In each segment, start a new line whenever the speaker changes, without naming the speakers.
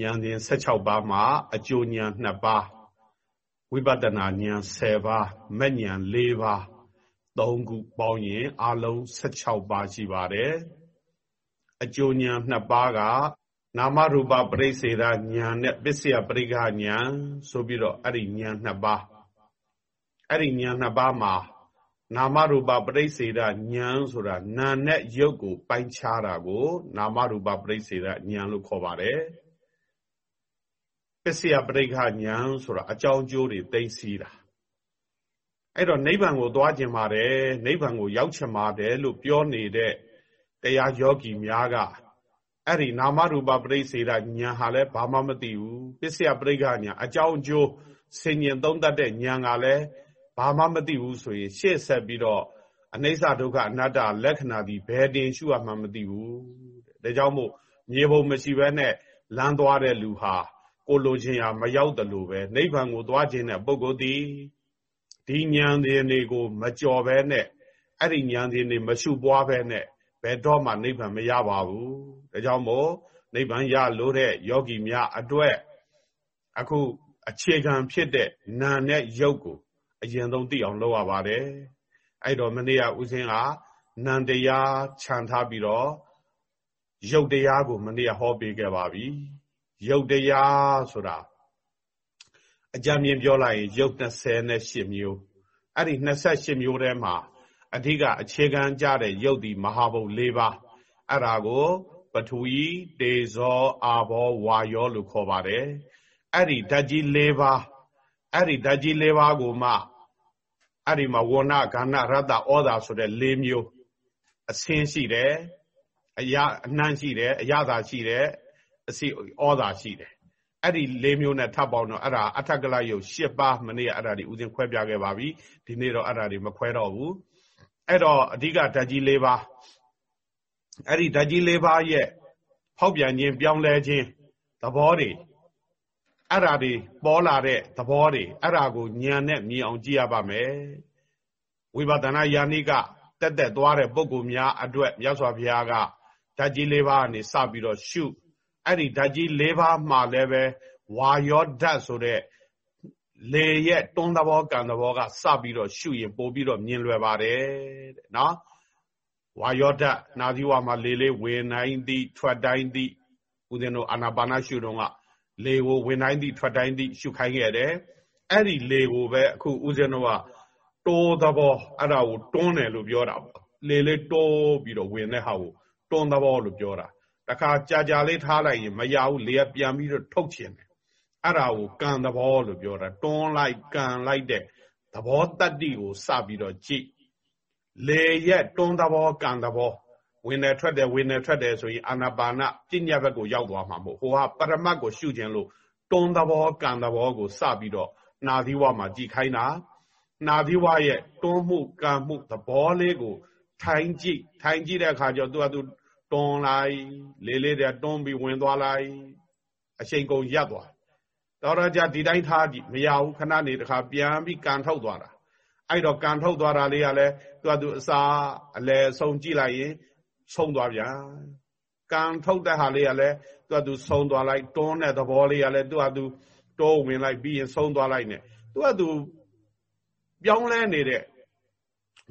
ဉာဏ်စဉ်16ပါးမှာအကျိုးဉာဏ်2ပါးဝိပဿနာဉာဏ်10ပါးမဉဏ်4ပါး3ခုပေါင်းရင်အလုံး16ပါးရှိပါတယ်အကျိုးဉာဏ်2ပါးကနာမရူပပရိစ္ဆေဒဉာဏ်နဲ့ပစ္စယပရိက္ခဉာဏ်ဆိုပြီးတော့အဲ့ဒီဉာဏ်2ပါးအဲ့ဒီဉာဏ်2ပါးမှာနာမရူပပရိစ္ဆေဒဉာဏ်ဆိုတာနာနဲ့ရုပ်ကိုပိုင်းခြားတာကို နာမရူပပရိစ္ဆေဒဉာဏ်လို့ခေါ်ပါတယ် ပစ္စယပရိက္ခဉာဏ်ဆိုတာအကြောင်းကျိုးတွေသိသိတာအဲ့တော့နိဗ္ဗာန်ကိုသွားကျင်ပါတယ်နိဗ္ဗာန်ကိုရောက်ချင်ပါတယ်လို့ပြောနေတဲ့တရားယောဂီများကအဲ့ဒီနာမရူပပရိစ္ဆေဒဉာဏ်ဟာလည်းဘာမှမသိဘူးပစ္စယပရိက္ခဉာဏ်အကြောင်းကျိုးဆင်ញင်သုံးတတ်တဲ့ဉာဏ်ကလည်းဘာမှမသိဘူးဆိုရင်ရှေ့ဆက်ပြီးတော့အနိစ္စဒုက္ခအနတ္တလက္ခဏာဒီဘယ်တင်ရှုရမှမသိဘူးဒါကြောင့်မို့မြေပုံမရှိဘဲနဲ့လမ်းသွားတဲ့လူဟာ ကိုလိုချင်ရာမရောက်တယ်လို့ပဲနိဗ္ဗာန်ကိုသွားခြင်းတဲ့ပုဂ္ဂိုလ်သည်ဒီဉာဏ်တွေကိုမကြော်ဘဲနဲ့အဲ့ဒီဉာဏ်တွေမရှုပွားဘဲနဲ့ဘယ်တော့မှနိဗ္ဗာန်မရပါဘူးဒါကြောင့်မို့နိဗ္ဗာန်ရလို့တဲ့ယောဂီများအတွက်အခုအခြေခံဖြစ်တဲ့နာနဲ့ရုပ်ကိုအရင်ဆုံးသိအောင်လုပ်ရပါတယ်အဲ့တော့မနေ့ကဦးစင်းကနန္တရားခြံထားပြီးတော့ရုပ်တရားကိုမနေ့ကဟောပေးခဲ့ပါပြီ ရုပ်တရားဆိုတာအကြံမြင်ပြောလိုက်ရင်ရုပ်28မျိုးအဲ့ဒီ28မျိုးထဲမှာအဓိကအခြေခံကြတဲ့ရုပ်ဒီမဟာဘုတ်၄ပါးအဲ့ဒါကိုပထဝီတေဇောအာဘောဝါယောလို့ခေါ်ပါတယ်အဲ့ဒီဓာတ်ကြီး၄ပါးအဲ့ဒီဓာတ်ကြီး၄ပါးကိုမှအဲ့ဒီမှာဝဏဂန္ဓရတ္တဩဒါဆိုတဲ့၄မျိုးအဆင်းရှိတယ်အရာအနှံ့ရှိတယ်အရသာရှိတယ် အစီဩသာရှိတယ်အဲ့ဒီ၄မျိုးနဲ့ထပ်ပေါင်းတော့အဲ့ဒါအထက်ကလယုတ်၈ပါးမနေ့အဲ့ဒါဒီဥစဉ်ခွဲပြခဲ့ပါပြီဒီနေ့တော့အဲ့ဒါဒီမခွဲတော့ဘူးအဲ့တော့အဓိကဓာတ်ကြီး၄ပါးအဲ့ဒီဓာတ်ကြီး၄ပါးရဲ့ဖောက်ပြန်ခြင်းပြောင်းလဲခြင်းသဘောတွေအဲ့ဓာတွေပေါ်လာတဲ့သဘောတွေအဲ့ဓာကိုဉာဏ်နဲ့မြင်အောင်ကြည့်ရပါမယ်ဝိပဿနာယာနိကတက်တက်သွားတဲ့ပုဂ္ဂိုလ်များအတွက်မြတ်စွာဘုရားကဓာတ်ကြီး၄ပါးကနေစပြီးတော့ရှု အဲ့ဒီဓာတ်ကြီး၄ပါးမှလည်းပဲဝါယောဓာတ်ဆိုတဲ့လေရဲ့တွန်းသဘောကံသဘောကစပြီးတော့ရှုရင်ပို့ပြီးတော့မြင်လွယ်ပါတယ်တဲ့နော်ဝါယောဓာတ်နာသီဝမှာလေလေးဝင်နိုင်သည့်ထွက်တိုင်းသည့်ဦးဇင်းတို့အာနာပါနရှုတော့ကလေကိုဝင်တိုင်းသည့်ထွက်တိုင်းသည့်ရှုခိုင်းခဲ့တယ်အဲ့ဒီလေကိုပဲအခုဦးဇင်းတို့ကတိုးသဘောအဲ့ဒါကိုတွန်းတယ်လို့ပြောတာပေါ့လေလေးတိုးပြီးတော့ဝင်တဲ့ဟာကိုတွန်းသဘောလို့ပြောတာ တခါကြာကြာလေးထားလိုက်ရင်မရဘူးလေကပြန်ပြီးတော့ထုတ်ချင်တယ်အဲ့ဒါကိုကံသဘောလို့ပြောတာတွန်းလိုက်ကံလိုက်တဲ့သဘောတတ္တိကိုစပြီးတော့ကြည့်လေရဲ့တွန်းသဘောကံသဘောဝင်တယ်ထွက်တယ်ဝင်တယ်ထွက်တယ်ဆိုရင်အာနာပါနပညာဘက်ကိုရောက်သွားမှာမဟုတ်ဟိုကပရမတ်ကိုရှုခြင်းလို့တွန်းသဘောကံသဘောကိုစပြီးတော့နာသီဝမှာကြည်ခိုင်းတာနာသီဝရဲ့တွန်းမှုကံမှုသဘောလေးကိုထိုင်ကြည့်ထိုင်ကြည့်တဲ့အခါကျတော့သူကသူ တွန်းလိုက်လေးလေးတည်းတွန်းပြီးဝင်သွားလိုက်အချိန်ကုန်ရပ်သွားတော်တော့ကြဒီတိုင်းထားကြည့်မရဘူးခဏနေတခါပြန်ပြီးကန်ထုတ်သွားတာအဲ့တော့ကန်ထုတ်သွားတာလေးကလည်းသူကသူအစာအလဲဆုံးကြည့်လိုက်ရင်ဆုံးသွားပြန်ကန်ထုတ်တဲ့ဟာလေးကလည်းသူကသူဆုံးသွားလိုက်တွန်းတဲ့သဘောလေးကလည်းသူကသူတိုးဝင်လိုက်ပြီးရင်ဆုံးသွားလိုက်နဲ့သူကသူပြောင်းလဲနေတဲ့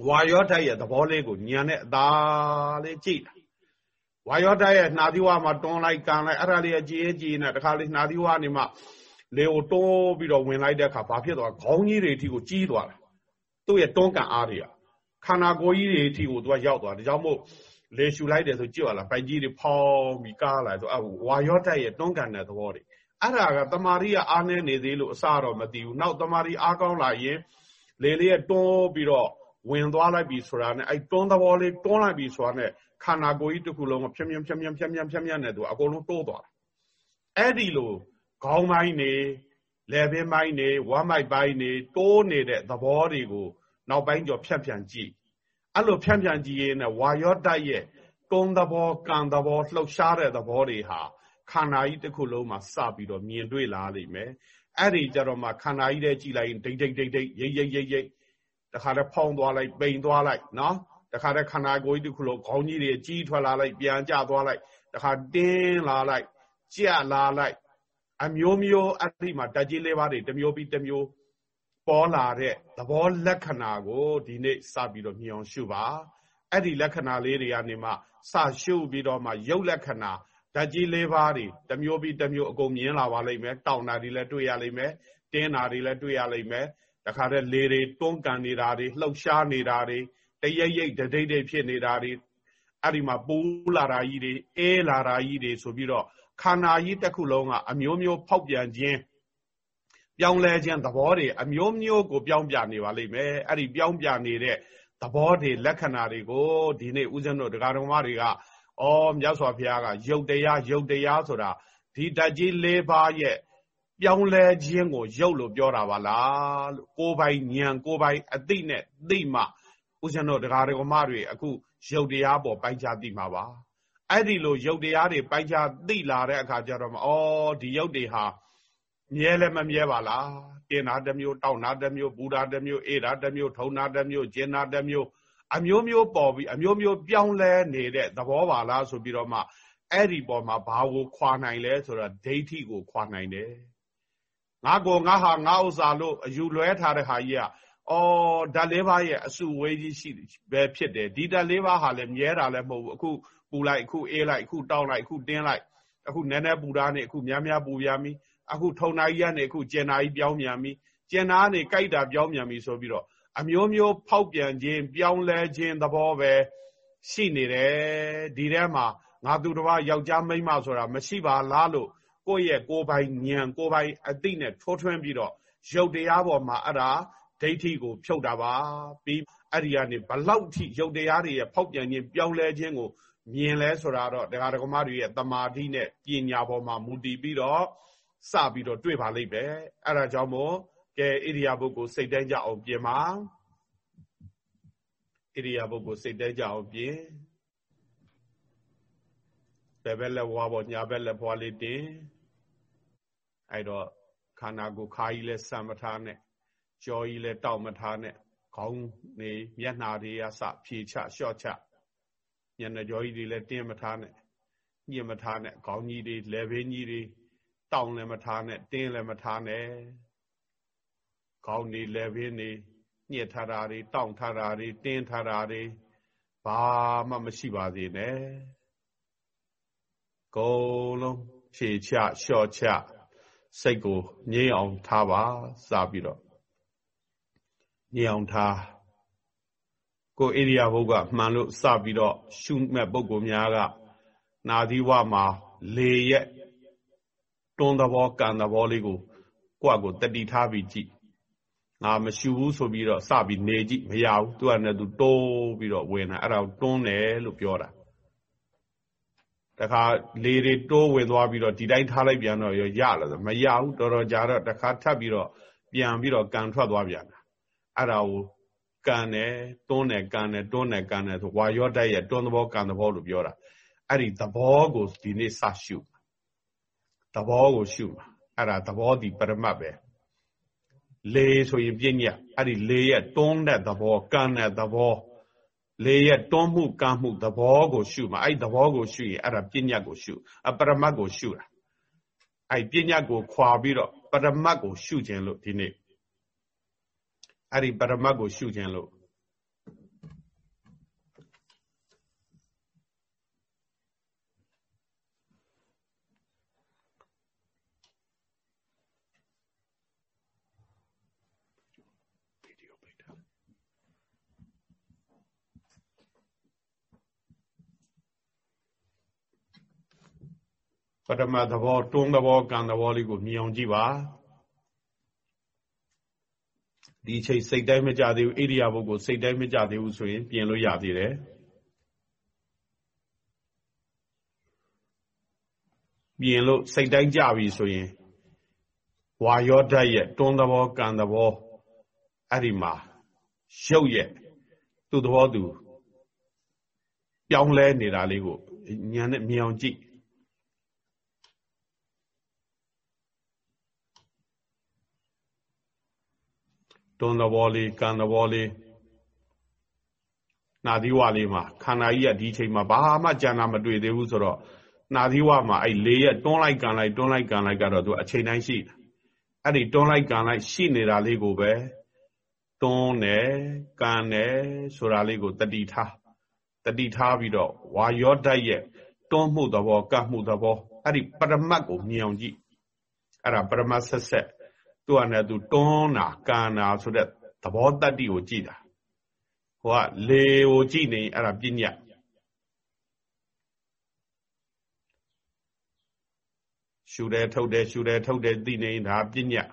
ဝါယောဓာတ်ရဲ့သဘောလေးကိုညံတဲ့အသာလေးကြည့်တာ ဝါယောဓာတ်ရဲ့နှာသီးဝါမှာတွန်းလိုက်ကန်လိုက်အဲ့ဒါလေးအကြည်အကြည်နဲ့တခါလေးနှာသီးဝါနေမှလေကိုတွန်းပြီးတော့ဝင်လိုက်တဲ့အခါဘာဖြစ်သွားခေါင်းကြီးတွေအထိကိုကြီးသွားတာသူ့ရဲ့တွန်းကန်အားတွေကခန္ဓာကိုယ်ကြီးတွေအထိကိုသူကရောက်သွားဒါကြောင့်မို့လေရှူလိုက်တယ်ဆိုကြွလာပိုက်ကြီးတွေဖောင်းပြီးကားလာဆိုအဝါယောဓာတ်ရဲ့တွန်းကန်တဲ့သဘောတွေအဲ့ဒါကတမာရီကအားနေနေသေးလို့အစတော့မသိဘူးနောက်တမာရီအားကောင်းလာရင်လေလေးကတွန်းပြီးတော့ ဝင်သွားလိုက်ပြီဆိုတာနဲ့အဲ့တွန်းသဘောလေးတွန်းလိုက်ပြီဆိုတာနဲ့ခန္ဓာကိုယ်ကြီးတစ်ခုလုံးကဖြင်းဖြင်းဖြင်းဖြင်းဖြင်းဖြင်းဖြင်းဖြင်းနဲ့သူအကုန်လုံးတိုးသွားတာအဲ့ဒီလိုခေါင်းပိုင်းနေလယ်ပင်ပိုင်းနေဝမ်းမိုက်ပိုင်းနေတိုးနေတဲ့သဘောတွေကိုနောက်ပိုင်းကျော်ဖြန့်ဖြန့်ကြည့်အဲ့လိုဖြန့်ဖြန့်ကြည့်ရင်ဝါယောဓာတ်ရဲ့တွန်းသဘောကံသဘောလှုပ်ရှားတဲ့သဘောတွေဟာခန္ဓာကြီးတစ်ခုလုံးမှာစပြီးတော့မြင်တွေ့လာလိမ့်မယ်အဲ့ဒီကြတော့မှခန္ဓာကြီးတဲ့ကြည်လိုက်ရင်ဒိတ်ဒိတ်ဒိတ်ဒိတ်ရိတ်ရိတ်ရိတ်ရိတ် တခါတည်းဖောင်းသွားလိုက်ပိန်သွားလိုက်နော်တခါတည်းခန္ဓာကိုယ်ကြီးတစ်ခုလုံးခေါင်းကြီးတွေကြီးထွက်လာလိုက်ပြန်ကျသွားလိုက်တခါတင်းလာလိုက်ကြက်လာလိုက်အမျိုးမျိုးအဲ့ဒီမှာဓာတ်ကြီးလေးပါးတွေတစ်မျိုးပြီးတစ်မျိုးပေါ်လာတဲ့သဘောလက္ခဏာကိုဒီနေ့စပြီးတော့မြင်အောင်ရှုပါအဲ့ဒီလက္ခဏာလေးတွေကနေမှစရှုပြီးတော့မှရုပ်လက္ခဏာဓာတ်ကြီးလေးပါးတွေတစ်မျိုးပြီးတစ်မျိုးအကုန်မြင်လာပါလိမ့်မယ်တောင်းတာတွေလည်းတွေ့ရလိမ့်မယ်တင်းတာတွေလည်းတွေ့ရလိမ့်မယ် တခါတည်းလေတွေတွန်းကန်နေတာတွေလှုပ်ရှားနေတာတွေတရိပ်ရိပ်ဒိတ်ဒိတ်ဖြစ်နေတာတွေအဲ့ဒီမှာပူလာတာကြီးတွေအေးလာတာကြီးတွေဆိုပြီးတော့ခန္ဓာကြီးတစ်ခုလုံးကအမျိုးမျိုးဖောက်ပြန်ခြင်းပြောင်းလဲခြင်းသဘောတွေအမျိုးမျိုးကိုပြောင်းပြနေပါလိမ့်မယ်အဲ့ဒီပြောင်းပြနေတဲ့သဘောတွေလက္ခဏာတွေကိုဒီနေ့ဦးဇင်းတို့ဒကာတော်မတွေကဩမြတ်စွာဘုရားကယုတ်တရားယုတ်တရားဆိုတာဒီဓာတ်ကြီး၄ပါးရဲ့ ပြောင်းလဲခြင်းကိုယုတ်လို့ပြောတာပါလားလို့ကိုယ်ပိုင်ဉာဏ်ကိုယ်ပိုင်အသိနဲ့သိမှဦးဇင်းတို့ဒကာတော်မတွေအခုယုတ်တရားပေါ်ပိုင်းခြားသိမှာပါအဲ့ဒီလိုယုတ်တရားတွေပိုင်းခြားသိလာတဲ့အခါကျတော့ဩဒီယုတ်တွေဟာမြဲလည်းမမြဲပါလားတင်တာတစ်မျိုးတောက်တာတစ်မျိုးပူတာတစ်မျိုးအေးတာတစ်မျိုးထုံတာတစ်မျိုးကျင်တာတစ်မျိုးအမျိုးမျိုးပေါ်ပြီးအမျိုးမျိုးပြောင်းလဲနေတဲ့သဘောပါလားဆိုပြီးတော့မှအဲ့ဒီပေါ်မှာဘာကိုခွာနိုင်လဲဆိုတော့ဒိဋ္ဌိကိုခွာနိုင်တယ် ငါကိုငါဟာငါဥစ္စာလို့အယူလွဲထားတဲ့ဟာကြီးကအော်ဓာတ်လေးပါးရဲ့အစုဝေးကြီးရှိပဲဖြစ်တယ်ဒီဓာတ်လေးပါးဟာလည်းမြဲတာလည်းမဟုတ်ဘူးအခုပူလိုက်အခုအေးလိုက်အခုတောင်းလိုက်အခုတင်းလိုက်အခုနည်းနည်းပူတာနဲ့အခုများများပူပြမီအခုထုံနာကြီးကနေအခုကျင်နာကြီးပြောင်းမြန်ပြီကျင်နာကနေကြိုက်တာပြောင်းမြန်ပြီဆိုပြီးတော့အမျိုးမျိုးဖောက်ပြန်ခြင်းပြောင်းလဲခြင်းသဘောပဲရှိနေတယ်ဒီထဲမှာငါသူတစ်ပါးယောက်ျားမိန်းမဆိုတာမရှိပါလားလို့ ကိုယ့်ရဲ့ကိုယ်ပိုင်ဉာဏ်ကိုယ်ပိုင်အသိနဲ့ထိုးထွင်းပြီးတော့ရုပ်တရားပေါ်မှာအဲ့ဒါဒိဋ္ဌိကိုဖြုတ်တာပါပြီးအဲ့ဒီကနေဘလောက်ထိရုပ်တရားတွေရဲ့ဖောက်ပြန်ခြင်းပြောင်းလဲခြင်းကိုမြင်လဲဆိုတာတော့တရားဓမ္မတွေရဲ့တမာတိနဲ့ပညာပေါ်မှာမူတည်ပြီးတော့စပြီးတော့တွေ့ပါလိမ့်မယ်အဲ့ဒါကြောင့်မို့ကဲဣရိယာပုဂ္ဂိုလ်စိတ်တိုင်းကြအောင်ပြင်ပါဣရိယာပုဂ္ဂိုလ်စိတ်တိုင်းကြအောင်ပြင်ဘယ်ဘက်လက်ဘွားပေါ်ညာဘက်လက်ဘွားလေးတင် အဲ့တော့ခန္ဓာကိုယ်ခါကြီးလဲစံမထားနဲ့ကြောကြီးလဲတောက်မထားနဲ့ခေါင်းနေမျက်နှာတွေကစဖြေချလျှော့ချမျက်နှာကြောကြီးတွေလည်းတင်းမထားနဲ့ညှစ်မထားနဲ့ခေါင်းကြီးတွေလက်ဘင်းကြီးတွေတောင်းလည်းမထားနဲ့တင်းလည်းမထားနဲ့ခေါင်းနေလက်ဘင်းနေညှစ်ထားတာတွေတောင်းထားတာတွေတင်းထားတာတွေဘာမှမရှိပါသေးနဲ့ကုန်လုံးဖြေချလျှော့ချ စိတ်ကိုငြိမ်အောင်ထားပါစပြီးတော့ငြိမ်အောင်ထားကိုဣရိယာပုဂ္ဂမှန်လို့စပြီးတော့ရှုမဲ့ပုဂ္ဂိုလ်များကနာသီဝမှာလေရဲ့တွန်းသဘောကံသဘောလေးကိုကိုယ့်အကိုတတိထားပြီးကြည့်ငါမရှူဘူးဆိုပြီးတော့စပြီးနေကြည့်မရဘူးသူကလည်းသူတိုးပြီးတော့ဝင်တာအဲ့ဒါကိုတွန်းတယ်လို့ပြောတာ တခါလေတွေတိုးဝင်သွားပြီးတော့ဒီတိုင်းထားလိုက်ပြန်တော့ရရလာဆိုမရဘူးတော်တော်ကြာတော့တခါထပ်ပြီးတော့ပြန်ပြီးတော့ကန်ထွက်သွားပြန်တာအဲ့ဒါကိုကန်တယ်တွန်းတယ်ကန်တယ်တွန်းတယ်ကန်တယ်ဆိုဝါရော့တိုက်ရဲ့တွန်းသဘောကန်သဘောလို့ပြောတာအဲ့ဒီသဘောကိုဒီနေ့စရှုသဘောကိုရှုမှာအဲ့ဒါသဘောဒီပရမတ်ပဲလေဆိုရင်ပြည့်ညက်အဲ့ဒီလေရဲ့တွန်းတဲ့သဘောကန်တဲ့သဘော လေရဲ့တွန်းမှုကမ်းမှုသဘောကိုရှုမှာအဲ့သဘောကိုရှုရင်အဲ့ဒါပြည့်ညက်ကိုရှုအပရမတ်ကိုရှုတာအဲ့ပြည့်ညက်ကိုခွာပြီးတော့ပရမတ်ကိုရှုခြင်းလို့ဒီနေ့အဲ့ဒီပရမတ်ကိုရှုခြင်းလို့ ထမသဘောတွန်းသဘောကံသဘောလေးကိုမြင်အောင်ကြည့်ပါဒီချိန်စိတ်တိုင်းမကြသေးဘူးဣရိယာပုဂ္ဂိုလ်စိတ်တိုင်းမကြသေးဘူးဆိုရင် ပြင်လို့ရသေးတယ်ပြင်လို့စိတ်တိုင်းကြပြီဆိုရင်ဝါယောဓာတ်ရဲ့တွန်းသဘောကံသဘောအဲ့ဒီမှာရုပ်ရဲ့သူ့သဘောသူပြောင်းလဲနေတာလေးကိုဉာဏ်နဲ့မြင်အောင်ကြည့် တွန်းသဘောလေးကံသဘောလေးနာသီဝလေးမှာခန္ဓာကြီးကဒီချိန်မှာဘာမှကြံတာမတွေ့သေးဘူးဆိုတော့နှာသီးဝမှာအဲ့၄ရက်တွန်းလိုက်ကန်လိုက်တွန်းလိုက်ကန်လိုက်ကတော့သူအချိန်တိုင်းရှိတယ်အဲ့ဒီတွန်းလိုက်ကန်လိုက်ရှိနေတာလေးကိုပဲတွန်းတယ်ကန်တယ်ဆိုတာလေးကိုတတိထားတတိထားပြီးတော့ဝါယောဓာတ်ရဲ့တွန်းမှုသဘောကတ်မှုသဘောအဲ့ဒီပရမတ်ကိုမြင်အောင်ကြည့်အဲ့ဒါပရမတ်ဆက်ဆက် သူကလည်းသူတွန်းတာကန်တာဆိုတဲ့သဘောတတ္တိကိုကြည့်တာဟိုကလေကိုကြည့်နေအဲ့ဒါပညာရှူတယ်ထုတ်တယ်ရှူတယ်ထုတ်တယ်သိနေတာပညာ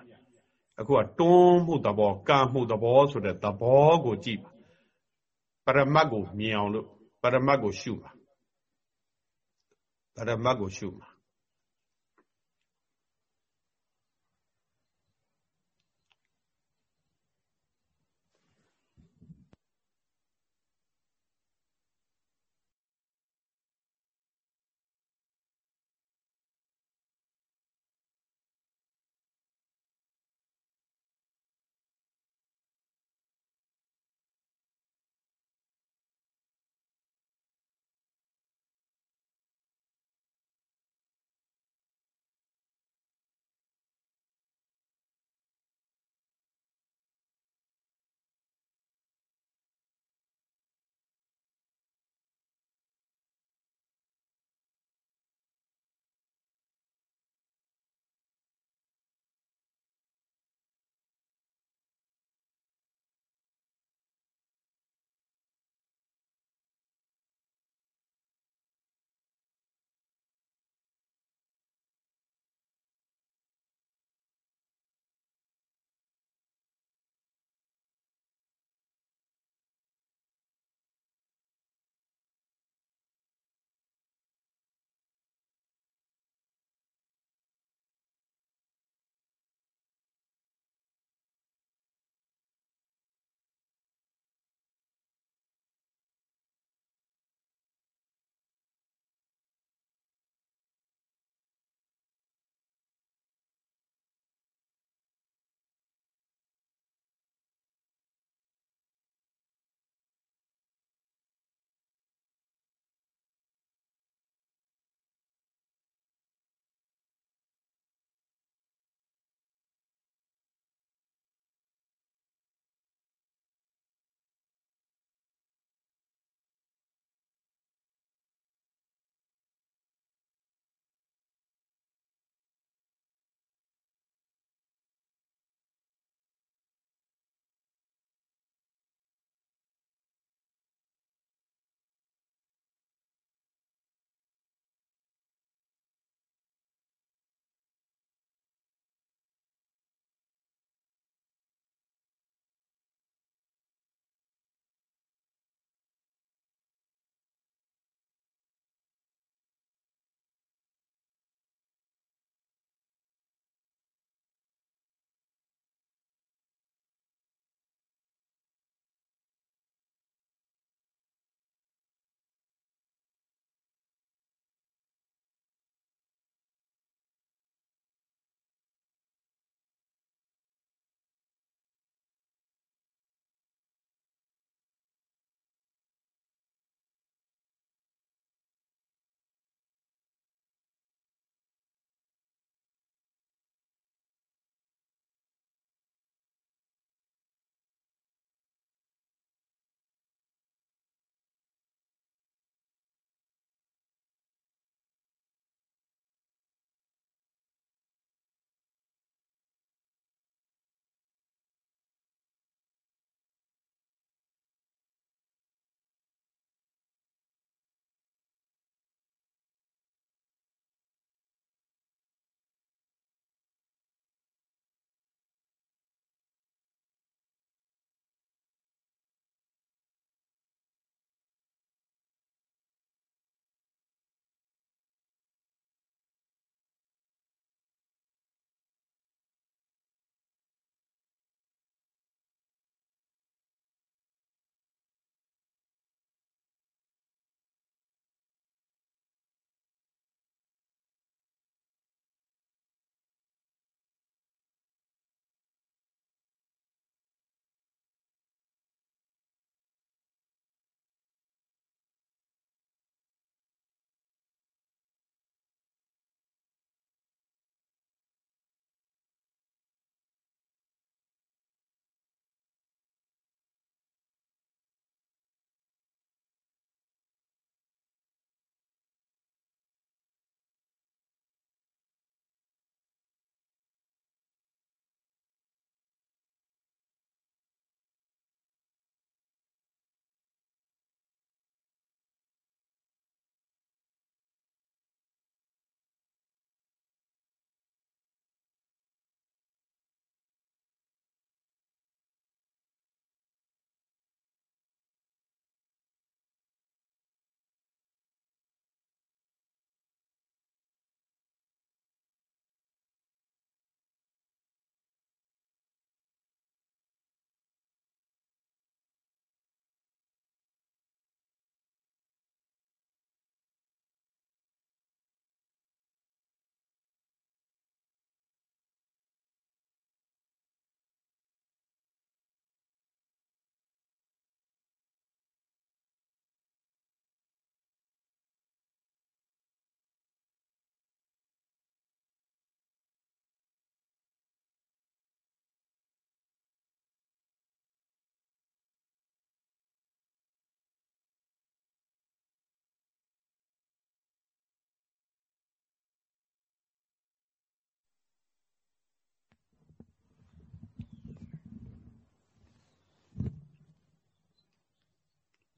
အခုကတွန်းမှုသဘောကံမှုသဘောဆိုတဲ့သဘောကိုကြည့်ပါပရမတ်ကိုမြင်အောင်လို့ပရမတ်ကိုရှုပါပရမတ်ကိုရှုပါ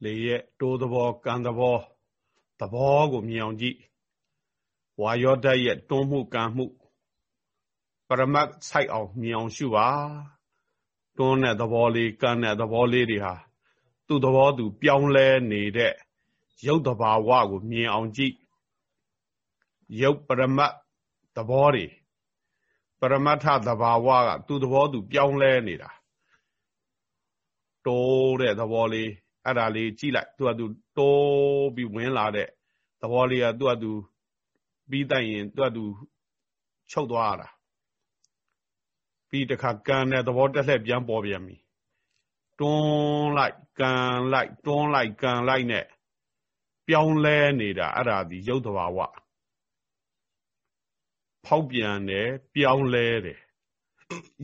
လေရဲ့တိုးသဘောကံသဘောသဘောကိုမြင်အောင်ကြည့်ဝါယောဓာတ်ရဲ့တွန်းမှုကံမှုပရမတ်ဆိုင်အောင်မြင်အောင်ရှုပါတွန်းတဲ့သဘောလေးကံတဲ့သဘောလေးတွေဟာသူ့သဘောသူပြောင်းလဲနေတဲ့ရုပ်တဘာဝကိုမြင်အောင်ကြည့်ရုပ်ပရမတ်သဘောတွေပရမတ္ထသဘာဝကသူ့သဘောသူပြောင်းလဲနေတာတိုးတဲ့သဘောလေး အဲ့ဒါလေးကြည့်လိုက်သူကသူတိုးပြီးဝင်လာတဲ့သဘောလေးကသူကသူပြီးတိုက်ရင်သူကသူချုပ်သွားတာပြီးတခါကန်တဲ့သဘောတက်လှည့်ပြန်ပေါ်ပြန်ပြီတွန်းလိုက်ကန်လိုက်တွန်းလိုက်ကန်လိုက်နဲ့ပြောင်းလဲနေတာအဲ့ဒါဒီရုပ်တဘာဝဖောက်ပြန်တယ်ပြောင်းလဲတယ်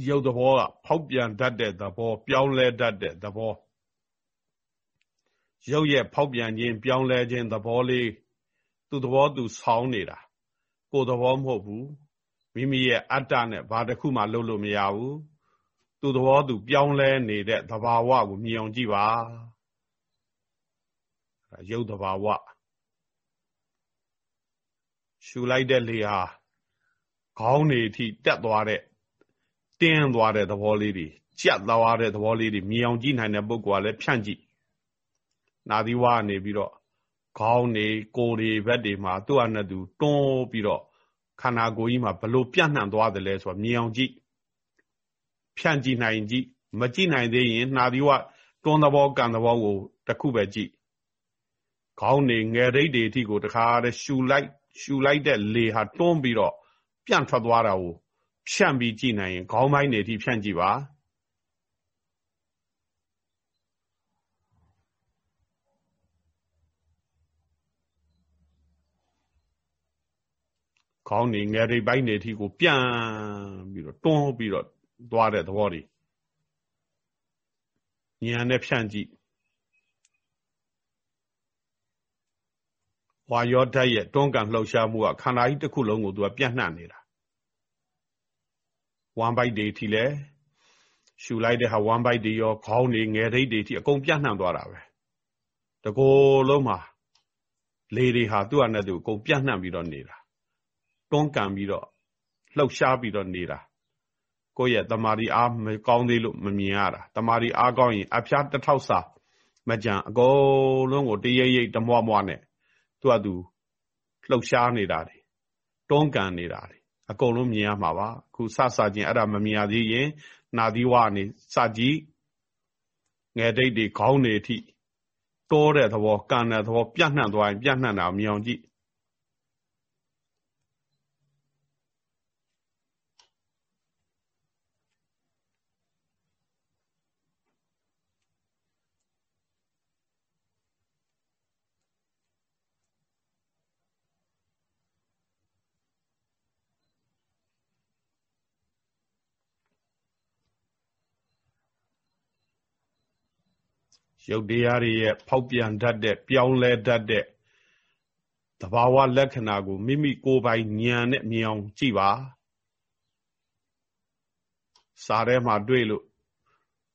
ရုပ်သဘောကဖောက်ပြန်တတ်တဲ့သဘောပြောင်းလဲတတ်တဲ့သဘော ရုပ်ရဲ့ဖောက်ပြန်ခြင်း ပြောင်းလဲခြင်းသဘောလေးသူ့သဘောသူဆောင်းနေတာ ကိုယ်သဘောမဟုတ်ဘူးမိမိရဲ့အတ္တနဲ့ဘာတစ်ခုမှလုပ်လို့မရဘူးသူ့သဘောသူပြောင်းလဲနေတဲ့သဘာဝကိုမြင်အောင်ကြည့်ပါရုပ်သဘာဝရှူလိုက်တဲ့လေဟာခေါင်းနေအထိတက်သွားတဲ့တင်းသွားတဲ့သဘောလေးတွေကြက်သွားတဲ့သဘောလေးတွေမြင်အောင်ကြည့်နိုင်တဲ့ပုဂ္ဂိုလ်ကလည်းဖြန့်ကြည့် နာသီဝကနေပြီးတော့ခေါင်းနေကိုယ်တွေဘက်တွေမှာသူ့အနဲ့သူတွန်းပြီးတော့ခန္ဓာကိုယ်ကြီးမှာဘလို့ပြန့်နှံ့သွားတယ်လဲဆိုတာမြင်အောင်ကြည့်ဖြန့်ကြည့်နိုင်ကြည့်မကြည့်နိုင်သေးရင်နှာသီဝတွန်းသဘောကံသဘောကိုတစ်ခုပဲကြည့်ခေါင်းနေငယ်ရိတ်တွေအထိကိုတခါတည်းရှူလိုက်ရှူလိုက်တဲ့လေဟာတွန်းပြီးတော့ပြန့်ထွက်သွားတာကိုဖြန့်ပြီးကြည့်နိုင်ရင်ခေါင်းပိုင်းတွေအထိဖြန့်ကြည့်ပါ ခေါင်းနေငယ်ရိပ်ပိုင်းတွေအထိကိုပြန်ပြီးတော့တွန်းပြီးတော့သွားတဲ့သဘောတွေဉာဏ်နဲ့ဖြန့်ကြည့်ဝါယောဓာတ်ရဲ့တွန်းကန်လှုပ်ရှားမှုကခန္ဓာကြီးတစ်ခုလုံးကိုသူကပြန့်နှံ့နေတာဝမ်ဘိုက်တွေထီလဲရှူလိုက်တဲ့ဟာဝမ်ဘိုက်တွေရောခေါင်းတွေငယ်ရိပ်တွေထီအကုန်ပြန့်နှံ့သွားတာပဲတကိုယ်လုံးမှာလေတွေဟာသူ့အနဲ့သူအကုန်ပြန့်နှံ့ပြီးတော့နေတာ တွန်းကန်ပြီးတော့လှုပ်ရှားပြီးတော့နေတာကိုယ့်ရဲ့တမာရီအားမကောင်းသေးလို့မမြင်ရတာတမာရီအားကောင်းရင်အဖျားတစ်ထောက်စာမကြံအကုန်လုံးကိုတရိပ်ရိပ်တမွားမွားနဲ့သူကသူလှုပ်ရှားနေတာတွေတွန်းကန်နေတာတွေအကုန်လုံးမြင်ရမှာပါအခုစစချင်းအဲ့ဒါမမြင်ရသေးရင်နာသီဝကနေစကြည့်ငယ်တိတ်တွေခေါင်းတွေအထိတိုးတဲ့သဘောကန်တဲ့သဘောပြန့်နှံ့သွားရင်ပြန့်နှံ့တာမြင်အောင်ကြည့် ရုပ်တရားတွေရဲ့ဖောက်ပြန်တတ်တဲ့ပြောင်းလဲတတ်တဲ့သဘာဝလက္ခဏာကိုမိမိကိုယ်ပိုင်ဉာဏ်နဲ့မြင်အောင်ကြည့်ပါစာထဲမှာတွေ့လို့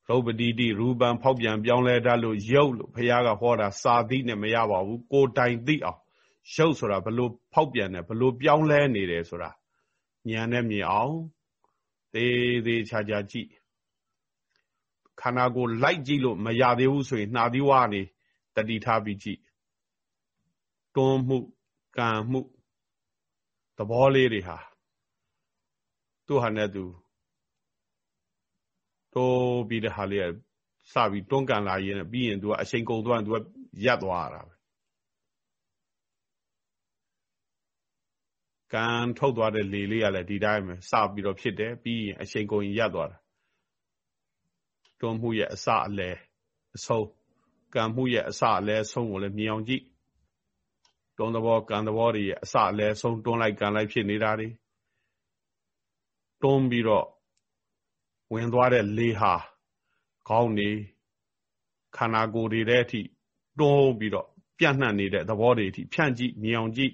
ရုပ်ပတိတိရူပံဖောက်ပြန်ပြောင်းလဲတတ်လို့ရုပ်လို့ဘုရားကဟောတာစာသိနဲ့မရပါဘူးကိုယ်တိုင်သိအောင်ရုပ်ဆိုတာဘလို့ဖောက်ပြန်တယ်ဘလို့ပြောင်းလဲနေတယ်ဆိုတာဉာဏ်နဲ့မြင်အောင်သေးသေးချာချာကြည့် ခန္ဓာကိုယ်လိုက်ကြည့်လို့မရသေးဘူးဆိုရင်နှာသီးဝါနေတတိထားပြီးကြည့်တွန်းမှုကံမှုသဘောလေးတွေဟာသူ့ဟာနဲ့သူတိုးပြီးတဲ့ဟာလေးကစပြီးတွန်းကန်လာရင်ပြီးရင်သူကအချိန်ကုန်သွားရင်သူကရပ်သွားတာပဲကံထုတ်သွားတဲ့လေလေးကလည်းဒီတိုင်းပဲစပြီးတော့ဖြစ်တယ်ပြီးရင်အချိန်ကုန်ရင်ရပ်သွားတာ တွန်းမှုရဲ့အစအလယ်အဆုံးကံမှုရဲ့အစအလယ်အဆုံးကိုလည်းမြင်အောင်ကြည့်တွန်းသဘောကံသဘောတွေရဲ့အစအလယ်အဆုံးတွန်းလိုက်ကံလိုက်ဖြစ်နေတာတွေတွန်းပြီးတော့ဝင်သွားတဲ့လေဟာခေါင်းနေခန္ဓာကိုယ်တွေတဲ့အထိတွန်းပြီးတော့ပြန့်နှံ့နေတဲ့သဘောတွေအထိဖြန့်ကြည့်မြင်အောင်ကြည့်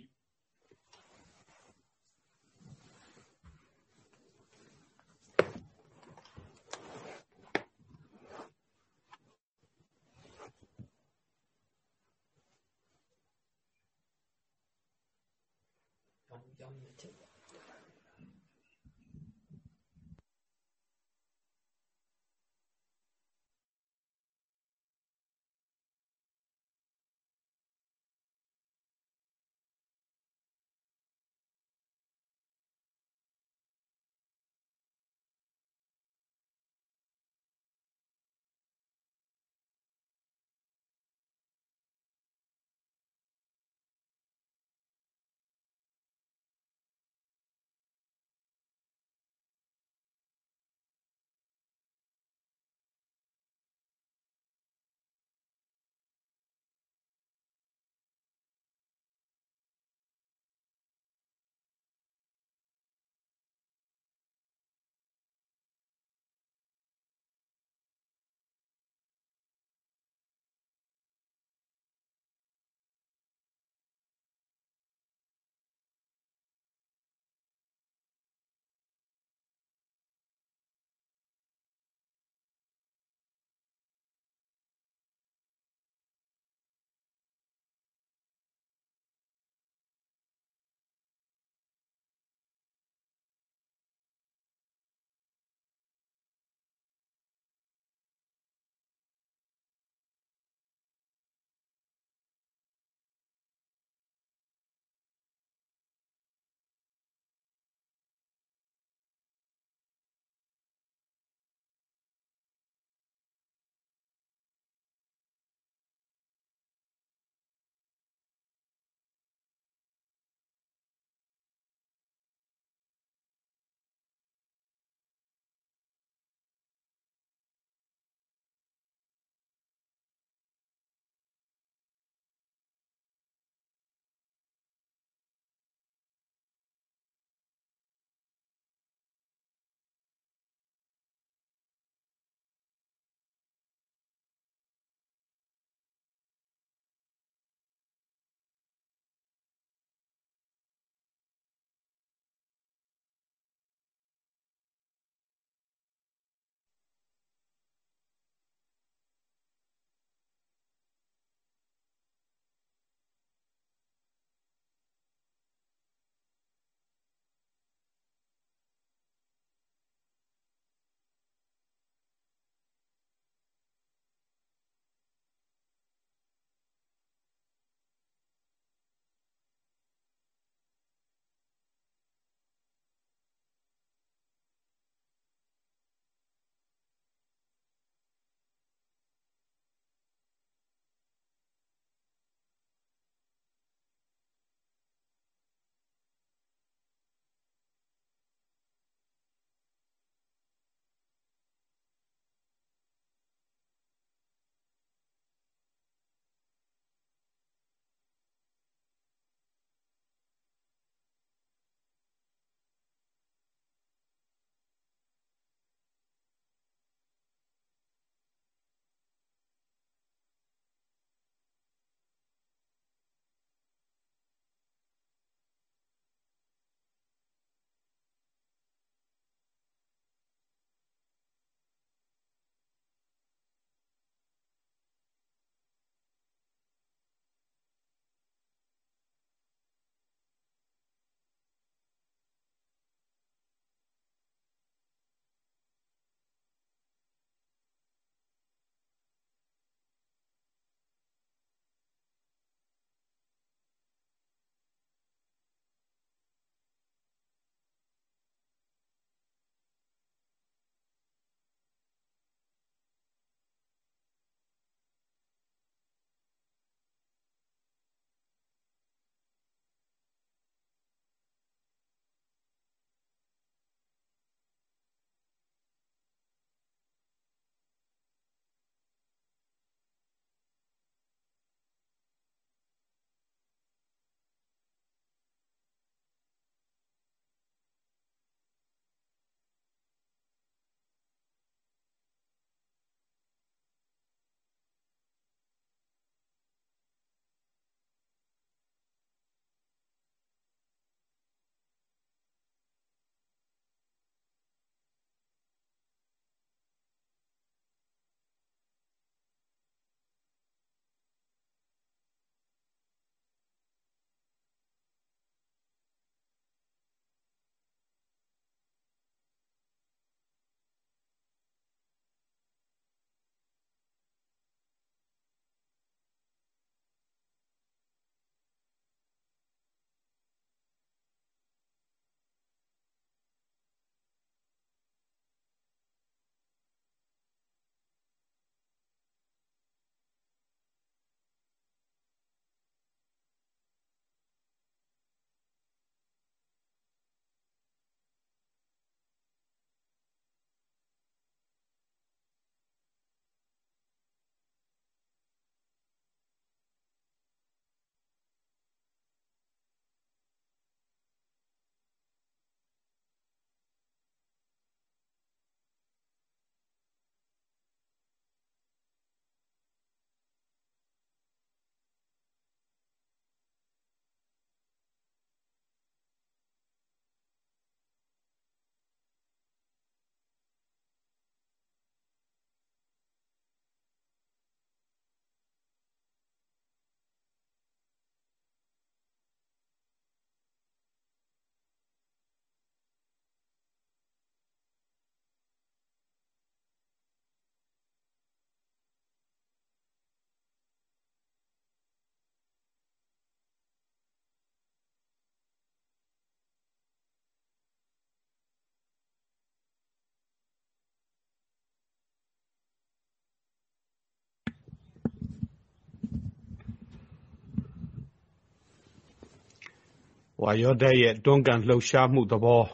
ဝါယောဓာတ်ရဲ့တွန်းကန်လှုပ်ရှားမှုသဘော